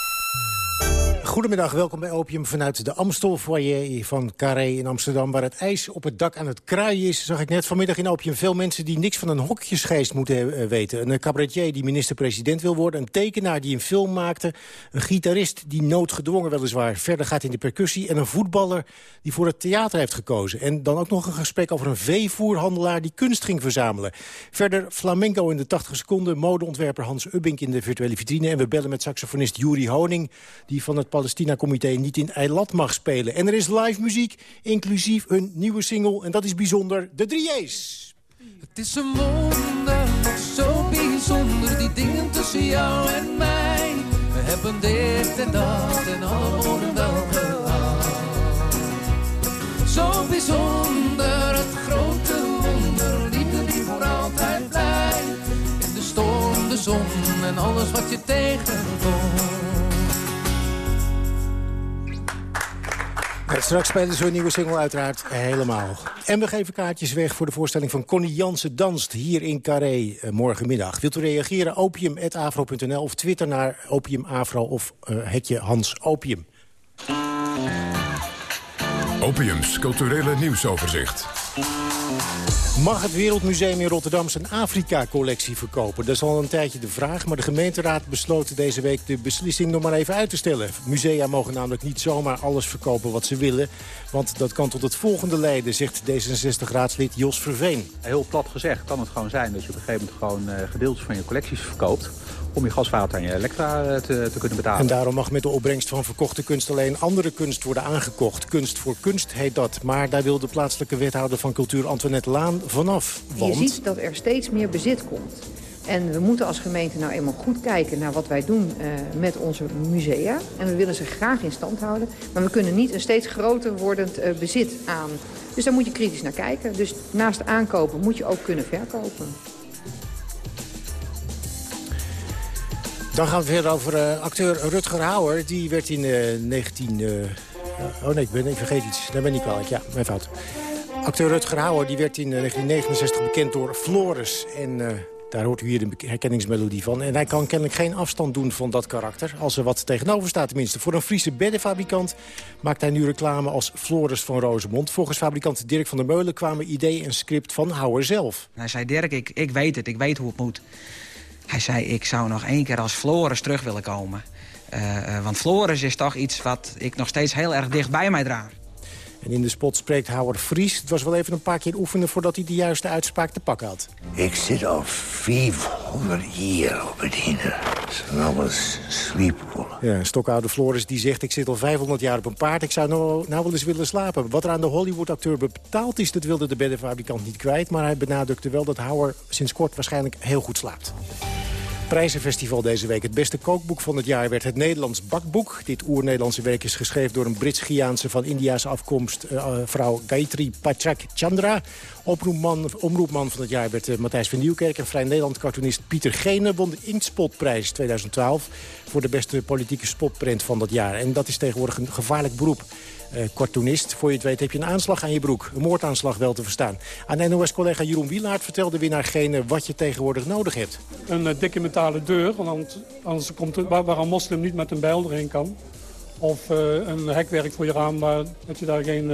Goedemiddag, welkom bij Opium vanuit de Amstel foyer van Carré in Amsterdam... waar het ijs op het dak aan het kraaien is, zag ik net vanmiddag in Opium... veel mensen die niks van een hokjesgeest moeten uh, weten. Een cabaretier die minister-president wil worden, een tekenaar die een film maakte... een gitarist die noodgedwongen weliswaar verder gaat in de percussie... en een voetballer die voor het theater heeft gekozen. En dan ook nog een gesprek over een veevoerhandelaar die kunst ging verzamelen. Verder flamenco in de 80 seconden, modeontwerper Hans Ubbink in de virtuele vitrine... en we bellen met saxofonist Juri Honing, die van het Palestina-comité niet in Eilat mag spelen. En er is live muziek, inclusief een nieuwe single. En dat is bijzonder, de 3A's. Het is een wonder, zo bijzonder, die dingen tussen jou en mij. We hebben dit en dat en alle woorden wel gehad. Zo bijzonder, het grote wonder, liefde die voor altijd blijft. In de storm, de zon en alles wat je tegenkomt. Straks spelen ze een nieuwe single uiteraard helemaal. En we geven kaartjes weg voor de voorstelling van Connie Jansen Danst... hier in Carré uh, morgenmiddag. Wilt u reageren? opium.afro.nl of twitter naar opiumafro of uh, hekje Hans Opium. Opiums culturele nieuwsoverzicht. Mag het Wereldmuseum in Rotterdam zijn Afrika-collectie verkopen? Dat is al een tijdje de vraag, maar de gemeenteraad besloot deze week de beslissing nog maar even uit te stellen. Musea mogen namelijk niet zomaar alles verkopen wat ze willen, want dat kan tot het volgende leiden, zegt D66-raadslid Jos Verveen. Heel plat gezegd kan het gewoon zijn dat je op een gegeven moment gewoon uh, gedeeltes van je collecties verkoopt om je gaswater en je elektra eh, te, te, kunnen betalen. En daarom mag met de opbrengst van verkochte kunst alleen andere kunst worden aangekocht. Kunst voor kunst heet dat. Maar daar wil de plaatselijke wethouder van cultuur Antoinette Laan vanaf. Want... Je ziet dat er steeds meer bezit komt. En we moeten als gemeente nou eenmaal goed kijken naar wat wij doen uh, met onze musea. En we willen ze graag in stand houden. Maar we kunnen niet een steeds groter wordend uh, bezit aan. Dus daar moet je kritisch naar kijken. Dus naast aankopen moet je ook kunnen verkopen. Dan gaan we verder over uh, acteur Rutger Hauer. Die werd in uh, 19... Uh, oh nee, ik, ben, ik vergeet iets. Daar ben ik kwalijk. Ja, mijn fout. Acteur Rutger Hauer die werd in 1969 bekend door Flores. En Daar hoort u hier de herkenningsmelodie van. En hij kan kennelijk geen afstand doen van dat karakter. Als er wat tegenover staat tenminste. Voor een Friese beddenfabrikant maakt hij nu reclame als Floris van Rosemond. Volgens fabrikant Dirk van der Meulen kwamen idee en script van Houwer zelf. Hij zei, Dirk, ik, ik weet het, ik weet hoe het moet. Hij zei, ik zou nog één keer als Floris terug willen komen. Uh, uh, want Floris is toch iets wat ik nog steeds heel erg dicht bij mij draag. En in de spot spreekt Howard Fries. Het was wel even een paar keer oefenen voordat hij de juiste uitspraak te pakken had. Ik zit al 500 jaar op het hinder. Was sleepwol. Ja, stokoude Floris die zegt, ik zit al 500 jaar op een paard. Ik zou nou, nou wel eens willen slapen. Wat er aan de Hollywood-acteur betaald is, dat wilde de beddenfabrikant niet kwijt. Maar hij benadrukte wel dat Howard sinds kort waarschijnlijk heel goed slaapt prijzenfestival deze week. Het beste kookboek van het jaar werd het Nederlands Bakboek. Dit oer-Nederlandse werk is geschreven door een Brits-Giaanse van India's afkomst... Uh, vrouw Gayatri Pachak Chandra. Omroepman, omroepman van het jaar werd uh, Matthijs van Nieuwkerk. En Vrij Nederland-cartoonist Pieter Gene won de Inktspotprijs 2012... voor de beste politieke spotprint van dat jaar. En dat is tegenwoordig een gevaarlijk beroep uh, cartoonist. Voor je het weet heb je een aanslag aan je broek. Een moordaanslag wel te verstaan. Aan NOS-collega Jeroen Wielaert vertelde winnaargene wat je tegenwoordig nodig hebt. Een uh, dikke metalen deur, want anders komt het, waar, een moslim niet met een bijl doorheen kan. Of uh, een hekwerk voor je raam, waar, dat je daar geen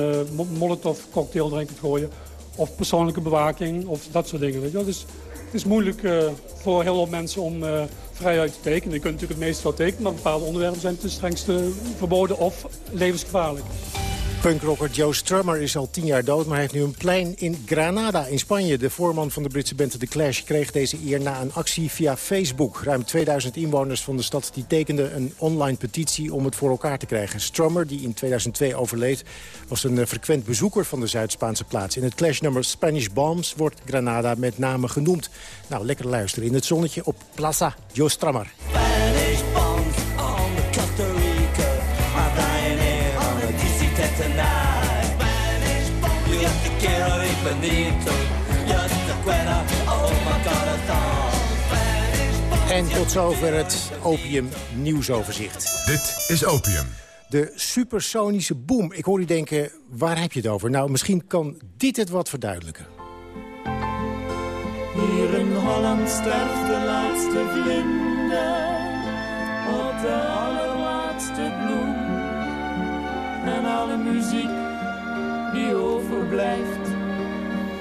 molotov cocktail doorheen kunt gooien. Of persoonlijke bewaking, of dat soort dingen. Weet je wel. Dus het is moeilijk voor heel veel mensen om vrijuit te tekenen. Je kunt natuurlijk het meest wel tekenen, maar bepaalde onderwerpen zijn ten strengste verboden of levensgevaarlijk. Punkrocker Joe Strummer is al tien jaar dood, maar hij heeft nu een plein in Granada in Spanje. De voorman van de Britse band The Clash kreeg deze eer na een actie via Facebook. Ruim 2000 inwoners van de stad die tekenden een online petitie om het voor elkaar te krijgen. Strummer, die in 2002 overleed, was een eh, frequent bezoeker van de Zuid-Spaanse plaats. In het Clash-nummer Spanish Bombs wordt Granada met name genoemd. Nou, lekker luisteren in het zonnetje op Plaza Joe Strummer. En tot zover het Opium nieuwsoverzicht. Dit is Opium. De supersonische boom. Ik hoor u denken, waar heb je het over? Nou, misschien kan dit het wat verduidelijken. Hier in Holland sterft de laatste vlinder op de allerlaatste bloem. En alle muziek die overblijft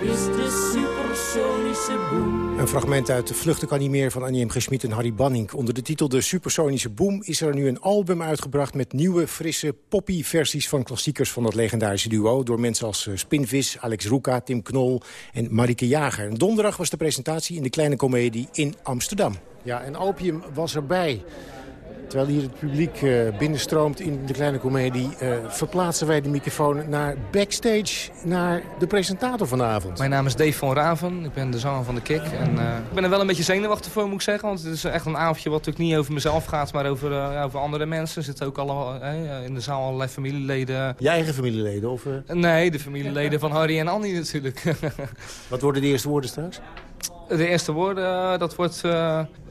is de supersonische boom. Een fragment uit de Vluchten kan niet meer van Annie M. G. Schmid en Harry Banning. Onder de titel De Supersonische Boom is er nu een album uitgebracht... met nieuwe, frisse, poppy versies van klassiekers van dat legendarische duo... door mensen als eh, Spinvis, Alex Roeka, Tim Knol en Marike Jager. En donderdag was de presentatie in de Kleine Comedie in Amsterdam. Ja, en Opium was erbij. Terwijl hier het publiek uh, binnenstroomt in de kleine komedie... Uh, verplaatsen wij de microfoon naar backstage, naar de presentator vanavond. Mijn naam is Dave van Raven, ik ben de zanger van de Kik. En, uh, ik ben er wel een beetje zenuwachtig voor, moet ik zeggen. Want het is echt een avondje wat natuurlijk niet over mezelf gaat... maar over, over andere mensen. Er zitten ook alle, in de zaal allerlei familieleden. Je eigen familieleden? Of, Nee, de familieleden van Harry en Annie natuurlijk. wat worden de eerste woorden straks? De eerste woorden, dat wordt...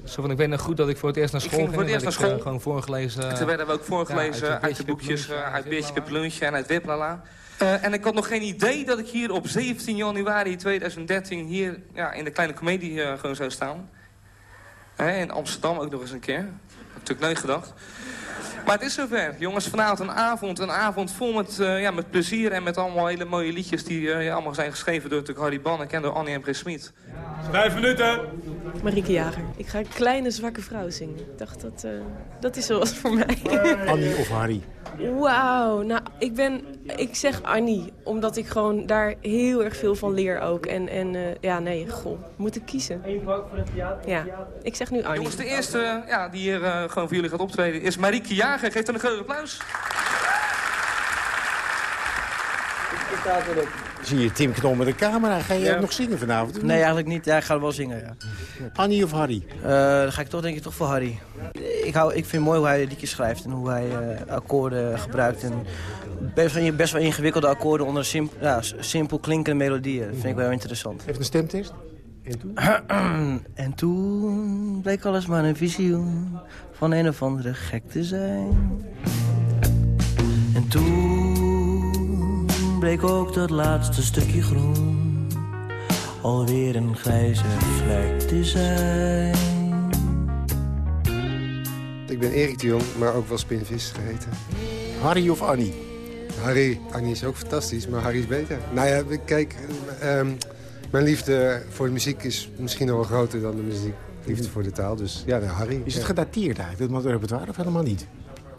Zo van, ik weet nog goed dat ik voor het eerst naar school ging. voor het eerst naar school. gewoon voorgelezen. Toen werden we ook voorgelezen ja, uit, de boekjes, uh, uit Beertje Pepelunche en uit Wiplala. Uh, en ik had nog geen idee dat ik hier op 17 januari 2013 hier ja, in de kleine komedie uh, gewoon zou staan. in Amsterdam ook nog eens een keer. Heb ik natuurlijk nooit gedacht. Maar het is zover. Jongens, vanavond een avond. Een avond vol met, uh, ja, met plezier en met allemaal hele mooie liedjes... die uh, ja, allemaal zijn geschreven door Harry Bannek en door Annie M. G. Smit. Vijf minuten. Marieke Jager. Ik ga een kleine zwakke vrouw zingen. Ik dacht, dat, uh, dat is zoals voor mij. Annie of Harry? Wauw. Nou, ik ben... Ik zeg Annie, omdat ik gewoon daar heel erg veel van leer ook. En, en uh, ja, nee, goh. Moet ik kiezen. Eén vrouw voor het theater. Ja, ik zeg nu Annie. Jongens, de eerste ja, die hier uh, gewoon voor jullie gaat optreden is Marieke Jager. Geef dan een groot applaus. Ik sta erop. Zie je Tim Knol met de camera. Ga je ja. ook nog zingen vanavond? Nee, eigenlijk niet. Ja, ik ga wel zingen, ja. Annie of Harry? Uh, dan ga ik toch denk ik toch voor Harry. Ik, hou, ik vind mooi hoe hij liedjes schrijft en hoe hij uh, akkoorden gebruikt. En best, wel, best wel ingewikkelde akkoorden onder simp, ja, simpel klinkende melodieën. Dat vind ik wel interessant. Heeft een stemtest? En toen? en toen bleek alles maar een visioen van een of andere gek te zijn. En toen bleek ook dat laatste stukje groen alweer een grijze vlek te zijn. Ik ben Erik de Jong, maar ook wel Spinvis geheten. Harry of Annie? Harry. Annie is ook fantastisch, maar Harry is beter. Nou ja, kijk, ehm, mijn liefde voor de muziek is misschien nog wel groter dan de muziek. Liefde voor de taal, dus ja, nou, Harry. Is het ja. gedateerd eigenlijk, het repertoire, of helemaal niet?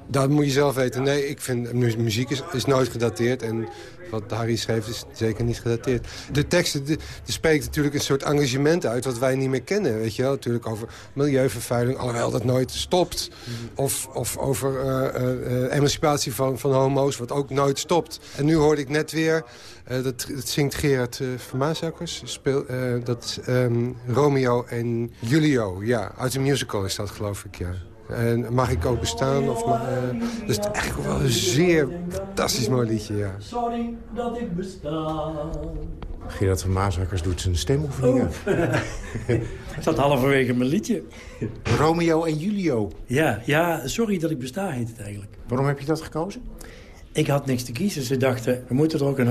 Dat moet je zelf weten. Nee, ik vind mu- muziek is, is nooit gedateerd. En wat Harry schreef is zeker niet gedateerd. De teksten, de, spreekt natuurlijk een soort engagement uit... wat wij niet meer kennen, weet je wel. Natuurlijk over milieuvervuiling, alhoewel dat nooit stopt. Of, of over eh, eh, eh, emancipatie van, van homo's, wat ook nooit stopt. En nu hoorde ik net weer, dat, zingt Gerard uh, Vermaasakkers... Speel, dat ehm, Romeo en Julio, ja. Uit een musical is dat, geloof ik, ja. En mag ik ook bestaan? Of, ma- eh, dus het is eigenlijk wel een zeer fantastisch mooi liedje, ja. Sorry dat ik besta. Gerard van Maasakkers doet zijn stemoefeningen. Ik zat halverwege mijn liedje. Romeo en Julio. Ja, ja, sorry dat ik besta heet het eigenlijk. Waarom heb je dat gekozen? Ik had niks te kiezen. Ze dachten, we moeten er ook een,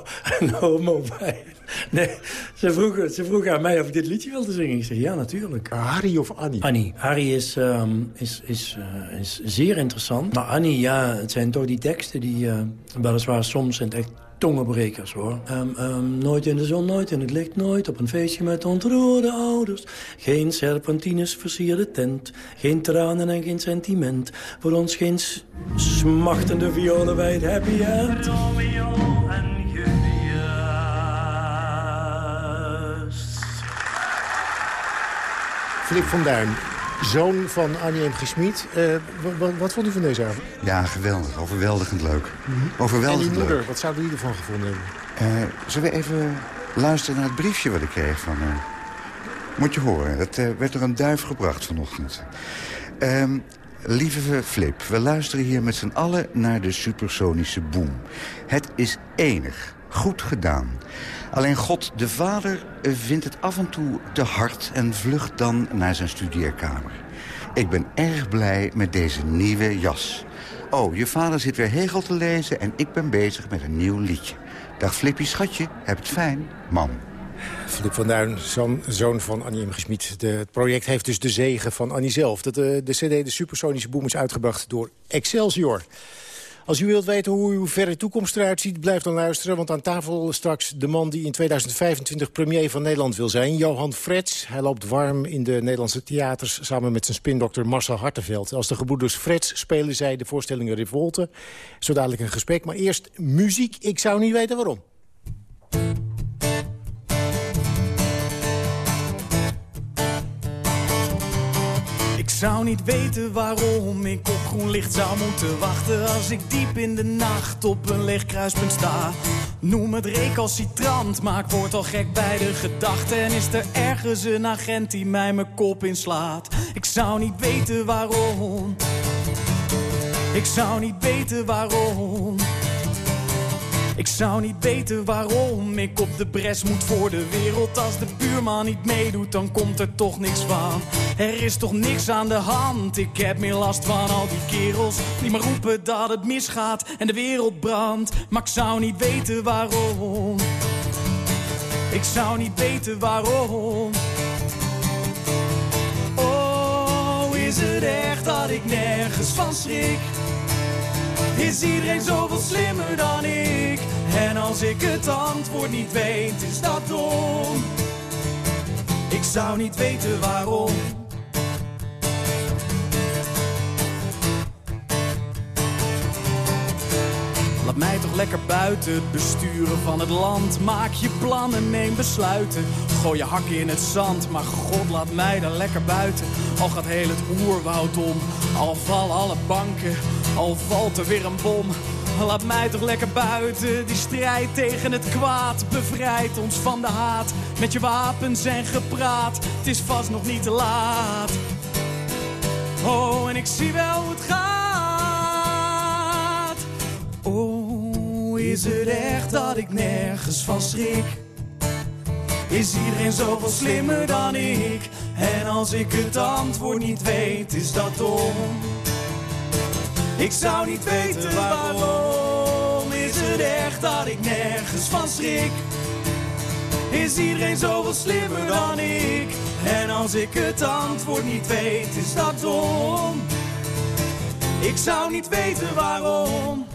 een homo bij. Nee, ze vroegen, ze vroegen aan mij of ik dit liedje wilde zingen. Ik zei, ja, natuurlijk. Harry of Annie? Annie. Harry is, ehm, is, is, eh, is zeer interessant. Maar Annie, ja, het zijn toch die teksten die... eh, weliswaar soms zijn het echt tongenbrekers, hoor. Ehm, ehm, nooit in de zon, nooit in het licht, nooit op een feestje met ontroerde ouders. Geen serpentines versierde tent, geen tranen en geen sentiment. Voor ons geen smachtende violen bij het happy end. Filip van Duin, zoon van Annie M. G. Schmid. Eh, wa- wa- wat vond u van deze avond? Ja, geweldig. Overweldigend leuk. En Overweldigend die moeder, leuk. wat zouden jullie ervan gevonden hebben? Eh, zullen we even luisteren naar het briefje wat ik kreeg van... eh, moet je horen, het werd door een duif gebracht vanochtend. Ehm, lieve Flip, we luisteren hier met z'n allen naar de supersonische boom. Het is enig. Goed gedaan. Alleen God de Vader eh, vindt het af en toe te hard... en vlucht dan naar zijn studeerkamer. Ik ben erg blij met deze nieuwe jas. Oh, je vader zit weer Hegel te lezen en ik ben bezig met een nieuw liedje. Dag Flippy, schatje. Heb het fijn. Mam. Filip van Duin, zoon, zoon van Annie. De, het project heeft dus de zegen van Annie zelf. Dat, eh, de cd De Supersonische Boom is uitgebracht door Excelsior. Als u wilt weten hoe uw verre toekomst eruit ziet, blijf dan luisteren. Want aan tafel straks de man die in 2025 premier van Nederland wil zijn. Johan Frets. Hij loopt warm in de Nederlandse theaters samen met zijn spindokter Marcel Hartenveld. Als de gebroeders Frets spelen zij de voorstellingen Revolte. Zo dadelijk een gesprek. Maar eerst muziek. Ik zou niet weten waarom. Zou niet weten waarom ik op groen licht zou moeten wachten Als ik diep in de nacht op een leeg kruispunt sta. Noem het recalcitrant, maar ik word al gek bij de gedachte En is er ergens een agent die mij mijn kop inslaat. Ik zou niet weten waarom. Ik zou niet weten waarom ik zou niet weten waarom ik op de bres moet voor de wereld. Als de buurman niet meedoet, dan komt er toch niks van. Er is toch niks aan de hand. Ik heb meer last van al die kerels die maar roepen dat het misgaat en de wereld brandt. Maar ik zou niet weten waarom. Ik zou niet weten waarom. Oh, is het echt dat ik nergens van schrik? Is iedereen zoveel slimmer dan ik? En als ik het antwoord niet weet, is dat dom. Ik zou niet weten waarom. Laat mij toch lekker buiten het besturen van het land. Maak je plannen, neem besluiten. Gooi je hakken in het zand, maar god laat mij dan lekker buiten. Al gaat heel het oerwoud om, al vallen alle banken, al valt er weer een bom. Laat mij toch lekker buiten, die strijd tegen het kwaad bevrijdt ons van de haat. Met je wapens en gepraat, het is vast nog niet te laat. Oh, en ik zie wel hoe het gaat. Oh, is het echt dat ik nergens van schrik? Is iedereen zoveel slimmer dan ik? En als ik het antwoord niet weet, is dat dom. Ik zou niet weten waarom. Is het echt dat ik nergens van schrik? Is iedereen zoveel slimmer dan ik? En als ik het antwoord niet weet, is dat dom. Ik zou niet weten waarom.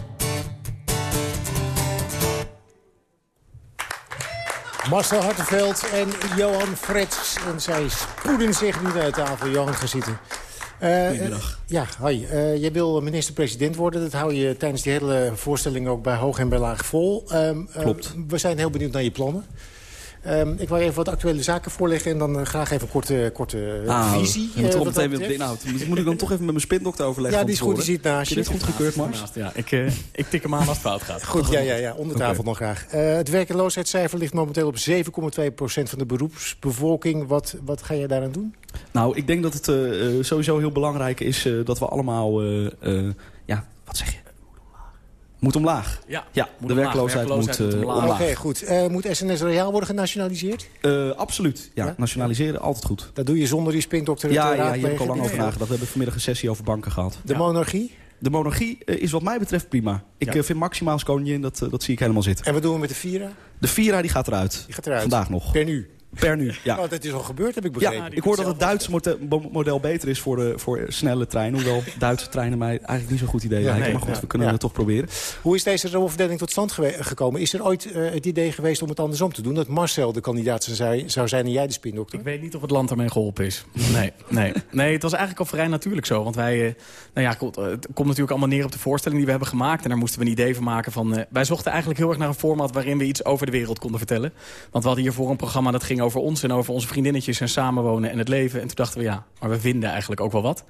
Marcel Hartenveld en Johan Frets. En zij spoeden zich nu de tafel. Johan, ga zitten. Eh, Goedemiddag. ja, hoi. Eh, jij wil minister-president worden. Dat hou je tijdens die hele voorstelling ook bij hoog en bij laag vol. Ehm, eh, Klopt. we zijn heel benieuwd naar je plannen. Ehm, ik wil je even wat actuele zaken voorleggen... en dan eh, graag even een korte, korte eh, Ah, visie. moeten eh, dat meteen weer op de inhoud. Moet, moet ik dan toch even met mijn spindokter overleggen? Ja, die is goed, die zit naast je je. dit goed gekeurd, Mars? Ja. Ik, eh, ik tik hem aan als het fout gaat. Goed, ja, ja, ja. Onder tafel nog graag. Eh, het werkeloosheidscijfer ligt momenteel op 7,2% van de beroepsbevolking. Wat, wat ga jij daaraan doen? Nou, ik denk dat het sowieso heel belangrijk is eh, dat we allemaal... ja, wat zeg je? Moet omlaag. Ja, ja moet de omlaag. werkloosheid, Werkloosheid moet, moet eh, omlaag. omlaag. Oké, goed. Eh, moet SNS Royaal worden genationaliseerd? Eh, absoluut. Ja, Ja? nationaliseren, altijd goed. Dat doe je zonder die spindokter te Ja, ja, hier raadplegen? heb ik al lang over Ja. nagedacht. We hebben vanmiddag een sessie over banken gehad. De monarchie? De monarchie is wat mij betreft prima. Ik Ja. vind Maxima als koningin, dat, dat zie ik helemaal zitten. En wat doen we met de Vira? De Vira die gaat eruit. Die gaat eruit. Vandaag nog. Per nu? Per nu, ja. Oh, dat is al gebeurd, heb ik Ja, begrepen. ik hoor dat het Duitse model beter is voor, de, voor snelle treinen. Hoewel Duitse treinen mij eigenlijk niet zo'n goed idee Ja, lijken. nee, maar goed, ja, we kunnen ja. het toch proberen. Hoe is deze rolverdeling tot stand gekomen? Is er ooit eh, het idee geweest om het andersom te doen? Dat Marcel de kandidaat zou zijn, zou zijn en jij de spindokter? Ik weet niet of het land ermee geholpen is. Nee, nee. nee het was eigenlijk al vrij natuurlijk zo. Want wij, eh, nou ja, eh, het komt natuurlijk allemaal neer op de voorstelling die we hebben gemaakt. En daar moesten we een idee van maken van... eh, wij zochten eigenlijk heel erg naar een format waarin we iets over de wereld konden vertellen. Want we hadden hiervoor een programma dat ging over ons en over onze vriendinnetjes en samenwonen en het leven. En toen dachten we, ja, maar we vinden eigenlijk ook wel wat.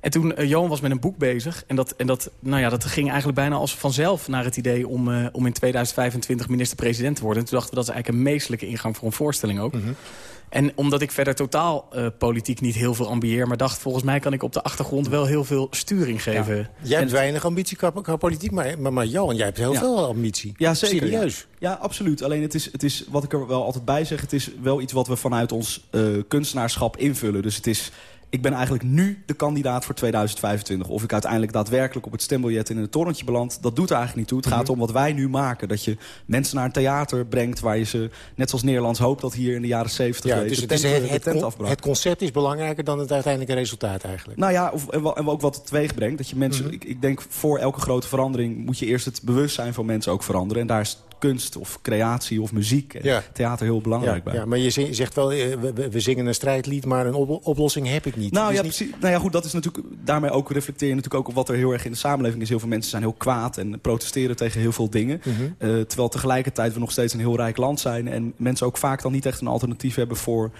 En toen, eh, Johan was met een boek bezig. En, dat, en dat, nou ja, dat ging eigenlijk bijna als vanzelf naar het idee... om, eh, om in 2025 minister-president te worden. En toen dachten we, dat is eigenlijk een meestelijke ingang voor een voorstelling ook. En omdat ik verder totaal eh, politiek niet heel veel ambieer... maar dacht, volgens mij kan ik op de achtergrond wel heel veel sturing geven. Jij hebt weinig ambitie qua, qua politiek, maar, maar, maar Johan, jij hebt heel Ja. veel ambitie. Ja, zeker. Serieus. Ja, ja absoluut. Alleen het is, het is, wat ik er wel altijd bij zeg... het is wel iets wat we vanuit ons eh, kunstenaarschap invullen. Dus het is... Ik ben eigenlijk nu de kandidaat voor 2025. Of ik uiteindelijk daadwerkelijk op het stembiljet in een torentje beland... dat doet er eigenlijk niet toe. Het Mhm. gaat om wat wij nu maken. Dat je mensen naar een theater brengt... waar je ze, net zoals Nederlands hoopt dat hier in de jaren 70 Ja, dus het, is het, de het, con- concept is belangrijker dan het uiteindelijke resultaat eigenlijk. Nou ja, of, en, en ook wat het teweeg brengt. Dat je mensen, Mhm. ik, ik denk voor elke grote verandering moet je eerst het bewustzijn van mensen ook veranderen. En daar is kunst of creatie of muziek en Ja. theater heel belangrijk bij. ja, maar je zegt wel, eh, we, zingen een strijdlied, maar een op- oplossing heb ik niet. Nou Dus ja, niet- precies. Nou ja, goed, dat is natuurlijk. Daarmee ook reflecteer je natuurlijk ook op wat er heel erg in de samenleving is. Heel veel mensen zijn heel kwaad en protesteren tegen heel veel dingen. Mhm. Eh, terwijl tegelijkertijd we nog steeds een heel rijk land zijn. En mensen ook vaak dan niet echt een alternatief hebben voor.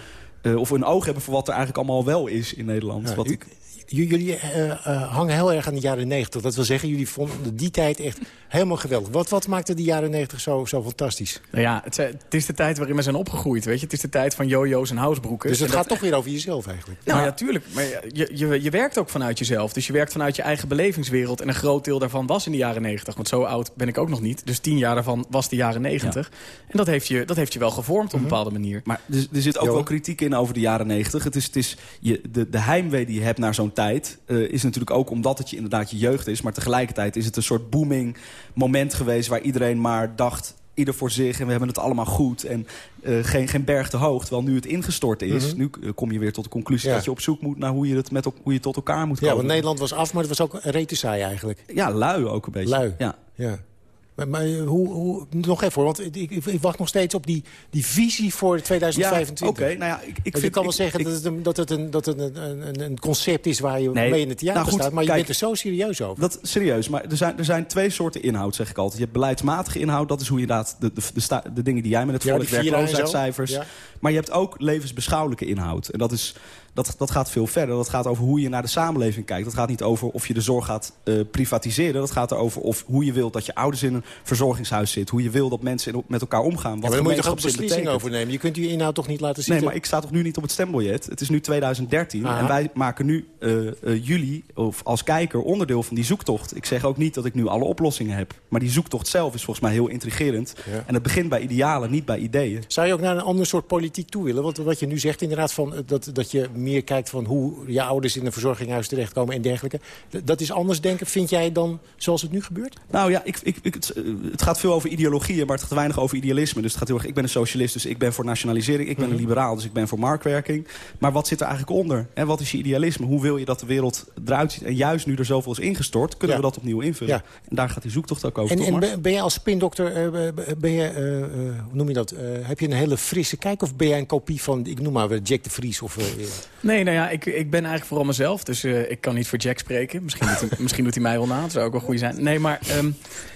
eh, of een oog hebben voor wat er eigenlijk allemaal wel is in Nederland. Ja, wat u- ik, Jullie eh, eh, hangen heel erg aan de jaren 90. Dat wil zeggen, jullie vonden die tijd echt helemaal geweldig. Wat, wat maakte die jaren 90 zo, zo fantastisch? Nou ja, het, is de tijd waarin we zijn opgegroeid, weet je. Het is de tijd van jojo's en housebroeken. Dus het En gaat dat- toch weer over jezelf eigenlijk. Nou ja, tuurlijk. Maar je, je, je werkt ook vanuit jezelf. Dus je werkt vanuit je eigen belevingswereld. En een groot deel daarvan was in de jaren 90. Want zo oud ben ik ook nog niet. Dus tien jaar daarvan was de jaren 90. En dat heeft, je, dat heeft je wel gevormd op een bepaalde manier. Maar er, er zit ook wel kritiek in over de jaren negentig. Het is, het is je, de, de heimwee die je hebt naar zo'n tijd... eh, is natuurlijk ook omdat het je inderdaad je jeugd is. Maar tegelijkertijd is het een soort booming moment geweest... waar iedereen maar dacht, ieder voor zich... en we hebben het allemaal goed en eh, geen, geen berg te hoog. Terwijl nu het ingestort is, Mhm. nu eh, kom je weer tot de conclusie... Ja. dat je op zoek moet naar hoe je, het met, hoe je tot elkaar moet Ja, komen. want Nederland was af, maar het was ook saai eigenlijk. Ja, lui ook een beetje. Lui. Ja. Ja. Maar, maar hoe, hoe, nog even hoor, want ik, ik, ik wacht nog steeds op die, die visie voor 2025. Ja, oké. Nou ja, ik, ik je vind- kan wel zeggen dat het, een, dat het, een, dat het een, een, een concept is waar je Nee. mee in het theater Nou goed, staat. Maar je bent er zo serieus over. Dat serieus, maar er zijn, er zijn twee soorten inhoud, zeg ik altijd. Je hebt beleidsmatige inhoud, dat is hoe je inderdaad de, de, de, sta- de dingen die jij met het Ja, werkloosheidscijfers. Ja. Maar je hebt ook levensbeschouwelijke inhoud. En dat, is, dat, dat gaat veel verder. Dat gaat over hoe je naar de samenleving kijkt. Dat gaat niet over of je de zorg gaat eh, privatiseren. Dat gaat erover of hoe je wilt dat je ouders in een verzorgingshuis zitten. Hoe je wil dat mensen met elkaar omgaan. Wat Ja, maar moet je toch ook gemeenschapszin beslissingen betekent. over nemen. Je kunt die inhoud toch niet laten zien. Nee, maar ik sta toch nu niet op het stembiljet. Het is nu 2013 Aha. en wij maken nu eh, jullie of als kijker onderdeel van die zoektocht. Ik zeg ook niet dat ik nu alle oplossingen heb. Maar die zoektocht zelf is volgens mij heel intrigerend. Ja. En het begint bij idealen, niet bij ideeën. Zou je ook naar een ander soort politiek toe willen? Want wat je nu zegt inderdaad, van, dat, dat je meer kijkt van hoe je ouders in een verzorginghuis terechtkomen en dergelijke. Dat is anders denken, vind jij dan zoals het nu gebeurt? Nou ja, ik, ik, ik- het, eh, het gaat veel over ideologieën, maar het gaat weinig over idealisme. Dus het gaat heel erg, ik ben een socialist, dus ik ben voor nationalisering. Ik ben Mhm. een liberaal, dus ik ben voor marktwerking. Maar wat zit er eigenlijk onder? En wat is je idealisme? Hoe wil je dat de wereld eruit ziet? En juist nu er zoveel is ingestort, kunnen Ja. we dat opnieuw invullen. Ja. En daar gaat die zoektocht ook over. En, en ben- ben jij als spindokter, eh, ben je, eh, hoe noem je dat, heb je een hele frisse kijk? Of ben jij een kopie van, ik noem maar weer Jack de Vries? Of, Nee, nou ja, ik, ik ben eigenlijk vooral mezelf. Dus eh, ik kan niet voor Jack spreken. Misschien doet hij, misschien doet hij mij wel na. Dat zou ook wel goed zijn. Nee, maar ehm,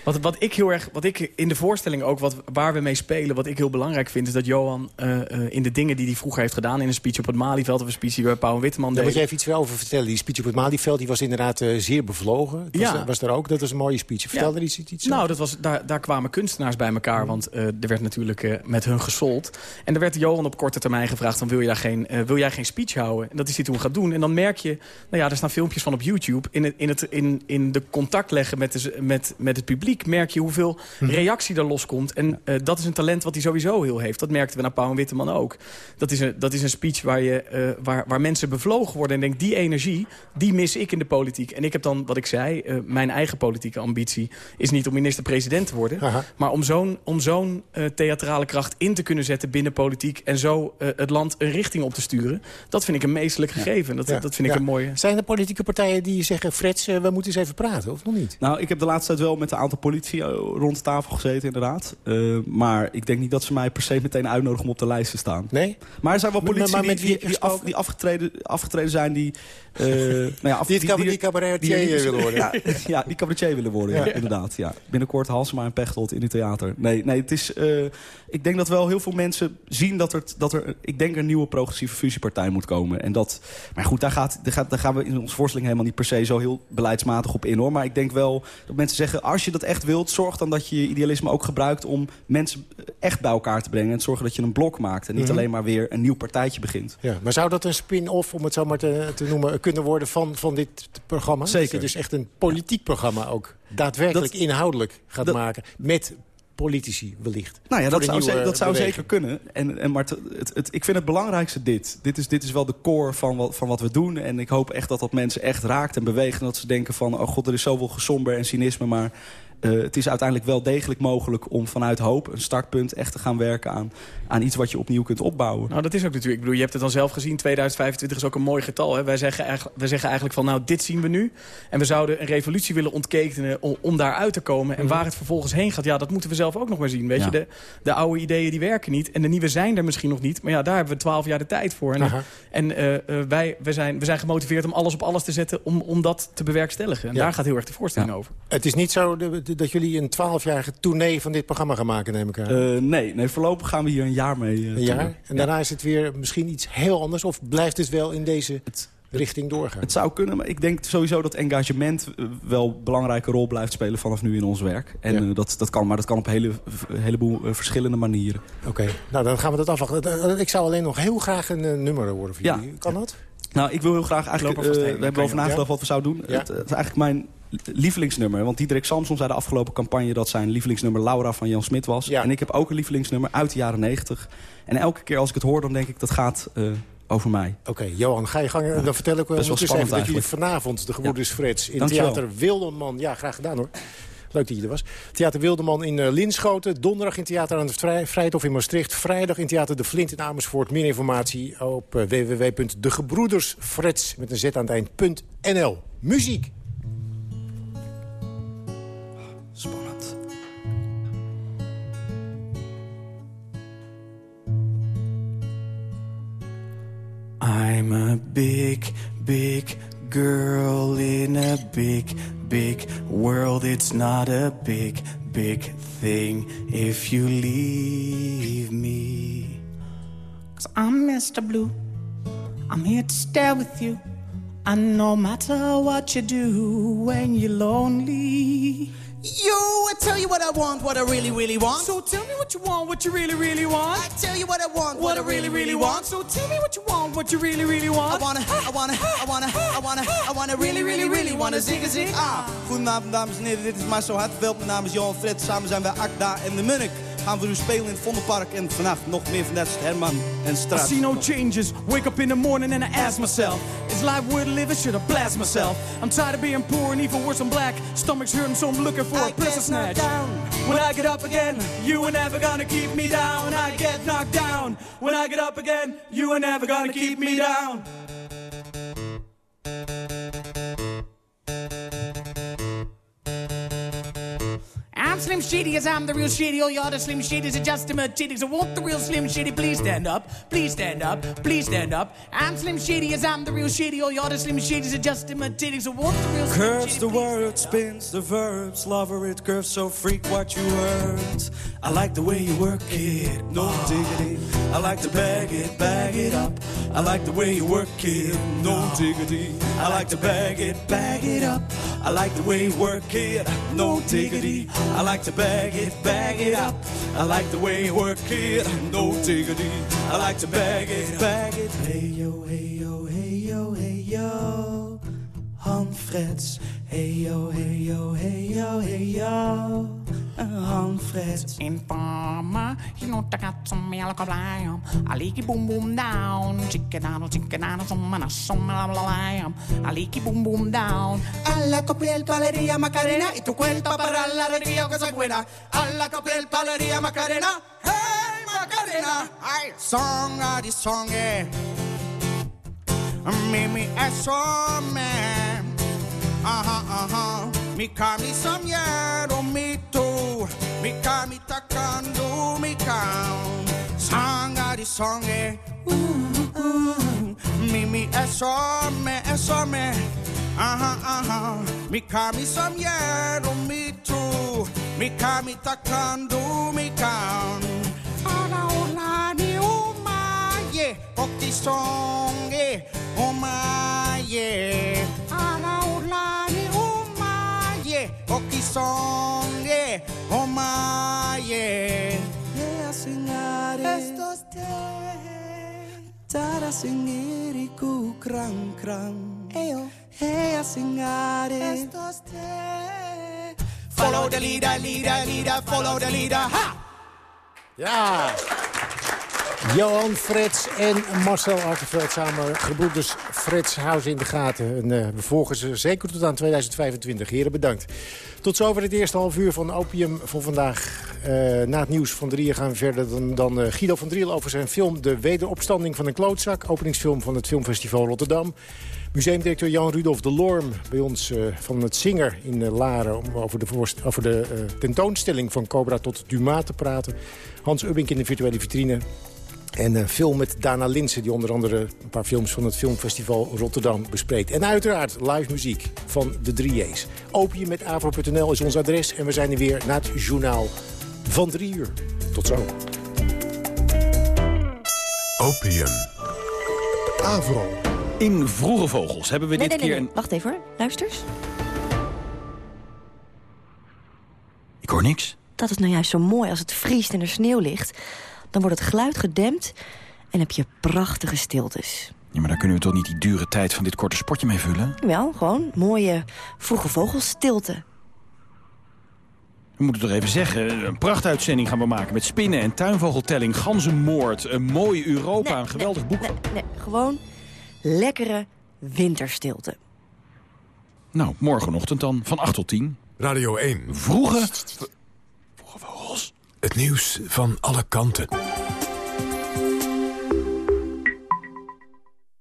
wat, wat ik heel erg... Wat ik in de voorstelling ook, wat, waar we mee spelen... wat ik heel belangrijk vind, is dat Johan eh, eh, in de dingen die hij vroeger heeft gedaan... in een speech op het Malieveld of een speech die bij Pauw en Witteman daar moet je even iets over vertellen. Die speech op het Malieveld die was inderdaad zeer bevlogen. Was, Ja. was daar ook, dat was een mooie speech. Vertel Ja. er iets, iets Nou, dat was, daar, daar kwamen kunstenaars bij elkaar. Want er werd natuurlijk met hun gesold. En er werd Johan op korte termijn gevraagd... Van, wil, je daar geen, wil jij geen speech houden? En dat is hij toen gaan doen. En dan merk je... Nou ja, er staan filmpjes van op YouTube. In, het, in, het, in, in de contact leggen met, de, met, met het publiek... merk je hoeveel reactie er loskomt. En eh, dat is een talent wat hij sowieso heel heeft. Dat merkten we naar Pauw en Witteman ook. Dat is een, dat is een speech waar, je, eh, waar, waar mensen bevlogen worden. En denk, die energie, die mis ik in de politiek. En ik heb dan, wat ik zei... eh, mijn eigen politieke ambitie is niet om minister-president te worden... maar om zo'n om zo'n theatrale kracht in te kunnen zetten binnen politiek... en zo het land een richting op te sturen. Dat vind ik een meestelijk gegeven. Dat, Ja, dat vind ik ja. een mooie... Zijn er politieke partijen die zeggen... Freds, eh, we moeten eens even praten, of nog niet? Nou, ik heb de laatste tijd wel met een aantal politici eh, rond de tafel gezeten, inderdaad. Eh, maar ik denk niet dat ze mij per se meteen uitnodigen om op de lijst te staan. Nee? Maar er zijn wel politici die, wie die, die, af- die afgetreden, afgetreden zijn die... eh, nou ja, af- Die het cabaret- cabaretier die- willen worden. Ja, ja, die cabaretier willen worden, ja, Ja. inderdaad. Ja. Binnenkort Halsema en Pechtold in het theater. Nee, nee het is, eh, ik denk dat wel heel veel mensen zien dat er, dat er... Ik denk er een nieuwe progressieve fusiepartij moet komen. En dat, maar goed, daar, gaat, daar, gaat, daar gaan we in onze voorstelling helemaal niet per se zo heel beleidsmatig op in. hoor. Maar ik denk wel dat mensen zeggen, als je dat echt wilt... zorg dan dat je je idealisme ook gebruikt om mensen echt bij elkaar te brengen. En zorgen dat je een blok maakt. En niet Mhm. alleen maar weer een nieuw partijtje begint. Ja, maar zou dat een spin-off, om het zo maar te, te noemen... kunnen worden van, van dit programma? Zeker. Dat dus echt een politiek programma ook daadwerkelijk inhoudelijk gaat dat- maken... met politici wellicht. Nou ja, dat zou, dat zou zeker kunnen. En, en, maar het, het, het- ik vind het belangrijkste dit. Dit is, dit is wel de core van wat, van wat we doen. En ik hoop echt dat dat mensen echt raakt en beweegt. En dat ze denken van, oh god, er is zoveel gesomber en cynisme. Maar eh, het is uiteindelijk wel degelijk mogelijk om vanuit hoop... een startpunt echt te gaan werken aan, aan iets wat je opnieuw kunt opbouwen. Nou, dat is ook natuurlijk. Ik bedoel, je hebt het dan zelf gezien. 2025 is ook een mooi getal. Hè? Wij, zeggen eigenlijk, wij zeggen eigenlijk van, nou, dit zien we nu. En we zouden een revolutie willen ontketenen om, om daaruit te komen. En waar het vervolgens heen gaat, ja, dat moeten we zelf ook nog maar zien. Weet Ja. je, de, de oude ideeën die werken niet. En de nieuwe zijn er misschien nog niet. Maar ja, daar hebben we twaalf jaar de tijd voor. En, Aha. en eh, eh, wij, we, zijn, we zijn gemotiveerd om alles op alles te zetten om, om dat te bewerkstelligen. En Ja. daar gaat heel erg de voorstelling over. Het is niet zo de- de- dat jullie een twaalfjarige tournee van dit programma gaan maken, neem ik aan. Eh, nee, nee, voorlopig gaan we hier een jaar mee. eh, een toeren. jaar? En daarna is het weer misschien iets heel anders? Of blijft het wel in deze richting doorgaan? Het zou kunnen, maar ik denk sowieso dat engagement eh, wel een belangrijke rol blijft spelen vanaf nu in ons werk. En Ja. dat, dat kan, maar dat kan op een hele, heleboel verschillende manieren. Oké, nou dan gaan we dat afwachten. Ik zou alleen nog heel graag een nummer horen van Ja. jullie. Kan dat? Nou, ik wil heel graag eigenlijk... we hebben over nagedacht ja? wat we zouden doen. Het, het is eigenlijk mijn lievelingsnummer. Want Diederik Samson zei de afgelopen campagne... dat zijn lievelingsnummer Laura van Jan Smit was. En ik heb ook een lievelingsnummer uit de jaren negentig. En elke keer als ik het hoor, dan denk ik dat gaat eh, over mij. Oké, Johan, ga je gang. En dan vertel ik wel wel even dat jullie vanavond, de gebroeders Ja. Freds... in Dankjewel. Theater Wilderman... Ja, graag gedaan hoor. Leuk dat je er was. Theater Wilderman in eh, Linschoten. Donderdag in Theater aan het Vrij, Vrijthof in Maastricht. Vrijdag in Theater De Flint in Amersfoort. Meer informatie op eh, www.degebroedersfreds met een z aan het eind.nl. Muziek. I'm a big, big girl in a big, big world. It's not a big, big thing if you leave me. Cause I'm Mr. Blue. I'm here to stay with you. And no matter what you do when you're lonely. Yo, I tell you what I want, what I really, really want. So tell me what you want, what you really, really want. I tell you what I want, What I really, really want. So tell me what you want, what you really, really I want. wanna, I wanna, I wanna, I wanna, I wanna really, really, really wanna zingen, zingen. Ah, goedenavond dames en heren, dit is Marcel Hartveld. Mijn naam is Johan Fred. Samen zijn wij Akda en de Munnik. Gaan we nu spelen in het Vondelpark. En vannacht nog meer van dat soort Herman en I Straat. see no changes. Wake up in the morning and I ask myself, is life worth living? Should I blast myself? I'm tired of being poor and even worse, I'm black. Stomach's hurting, so I'm looking for a place to snatch. When I get up again, you ain't never gonna keep me down. I get knocked down. When I get up again, you ain't never gonna keep me down. Slim Shady, yes, I'm the real Shady. Oh, All y'all the Slim Shadys are just imitating. So won't the real Slim Shady please stand up? Please stand up, please stand up. I'm Slim Shady, yes, I'm the real Shady. Oh, All y'all the Slim Shadys are just imitating. So won't the real Slim Curves Shady the please word, spins the verbs, lover it curves so freak what you heard. I like the way you work it, no diggity. I like to bag it, bag it up. I like the way you work it, no diggity. I like to bag it, bag it up. I like the way you work it, no diggity. I like to bag it, bag it up. I like the way you work it, no diggity. I like to bag it, bag it. Hey yo, hey yo, hey yo, hey yo. Han Freds. Hey yo, hey yo, hey yo, hey yo. Han Freds. Informa, you know I got some milk of lamb. I boom boom down. Chicken out, chicken out, some and some lamb. I it boom boom down. Alla copiel palería Macarena y tu cuerpo para la alegría que se buena. Alla copiel palería Macarena. Hey Macarena. Ay, song a di song eh. Mimi eso me. Aha aha. Mi kami samjero mi to, mi kami takando mi kam. Sangari songe, uh, uh. mimi esome esome. Aha aha, mi kami samjero mi to, mi kami takando mi kam. Ara olani umaye, okisonge umaye. Ara umaye. Okti songe umaye. Yeah, singare. Estos Tara singiri ku krang krang. Eyo. Hey, singare. Estos te. Follow the leader, leader, leader, follow the leader. Ha! Ja. Johan Frits en Marcel Arteveld samen. Gebroeders Frits, ze in de gaten. En, eh, we volgen ze zeker tot aan 2025. Heren, bedankt. Tot zover het eerste half uur van Opium voor vandaag. Eh, na het nieuws van drieën gaan we verder dan, dan eh, Guido van Driel over zijn film... De Wederopstanding van een klootzak. Openingsfilm van het Filmfestival Rotterdam. Museumdirecteur Jan Rudolf de Lorm bij ons van het Zinger in Laren... om over de, over de tentoonstelling van Cobra tot Duma te praten. Hans Ubbink in de virtuele vitrine. En een film met Dana Linsen, die onder andere een paar films van het Filmfestival Rotterdam bespreekt. En uiteraard live muziek van de 3J's. Opium met avro.nl is ons adres en we zijn er weer na het journaal van 3 uur. Tot zo. Opium. Avro. In Vroege Vogels hebben we Nee, dit nee, keer... nee. Wacht even hoor. Luister eens. Ik hoor niks. Dat is nou juist zo mooi als het vriest en er sneeuw ligt. Dan wordt het geluid gedempt en heb je prachtige stiltes. Ja, maar daar kunnen we toch niet die dure tijd van dit korte sportje mee vullen? Wel, gewoon mooie vroege vogelstilte. We moeten toch even zeggen, een prachtuitzending gaan we maken... met spinnen en tuinvogeltelling, ganzenmoord, een mooi Europa, een geweldig boek. Nee, gewoon lekkere winterstilte. Nou, morgenochtend dan, van 8 tot 10. Radio 1. Vroege... Het nieuws van alle kanten.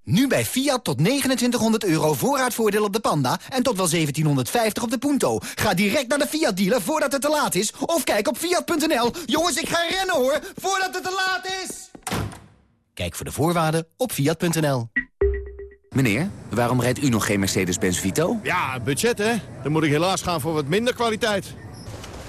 Nu bij Fiat tot 2900 euro voorraadvoordeel op de Panda... en tot wel 1750 op de Punto. Ga direct naar de Fiat-dealer voordat het te laat is... of kijk op Fiat.nl. Jongens, ik ga rennen hoor, voordat het te laat is! Kijk voor de voorwaarden op Fiat.nl. Meneer, waarom rijdt u nog geen Mercedes-Benz Vito? Ja, budget hè. Dan moet ik helaas gaan voor wat minder kwaliteit.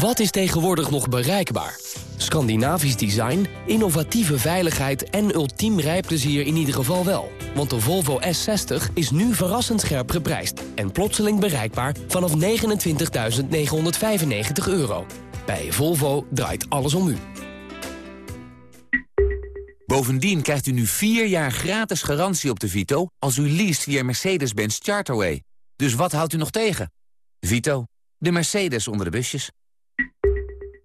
Wat is tegenwoordig nog bereikbaar? Scandinavisch design, innovatieve veiligheid en ultiem rijplezier in ieder geval wel. Want de Volvo S60 is nu verrassend scherp geprijsd... en plotseling bereikbaar vanaf 29.995 euro. Bij Volvo draait alles om u. Bovendien krijgt u nu 4 jaar gratis garantie op de Vito... als u leest via Mercedes-Benz Charterway. Dus wat houdt u nog tegen? Vito, de Mercedes onder de busjes.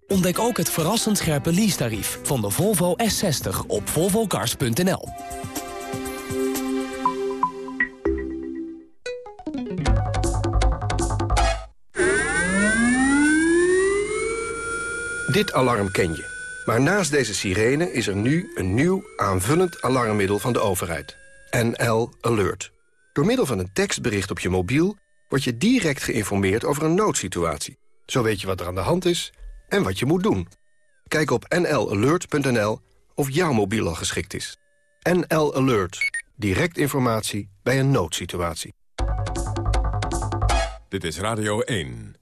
Ontdek ook het verrassend scherpe leasetarief van de Volvo S60 op volvocars.nl. Dit alarm ken je. Maar naast deze sirene is er nu een nieuw aanvullend alarmmiddel van de overheid. NL Alert. Door middel van een tekstbericht op je mobiel... word je direct geïnformeerd over een noodsituatie. Zo weet je wat er aan de hand is en wat je moet doen. Kijk op nlalert.nl of jouw mobiel al geschikt is. NL Alert. Direct informatie bij een noodsituatie. Dit is Radio 1.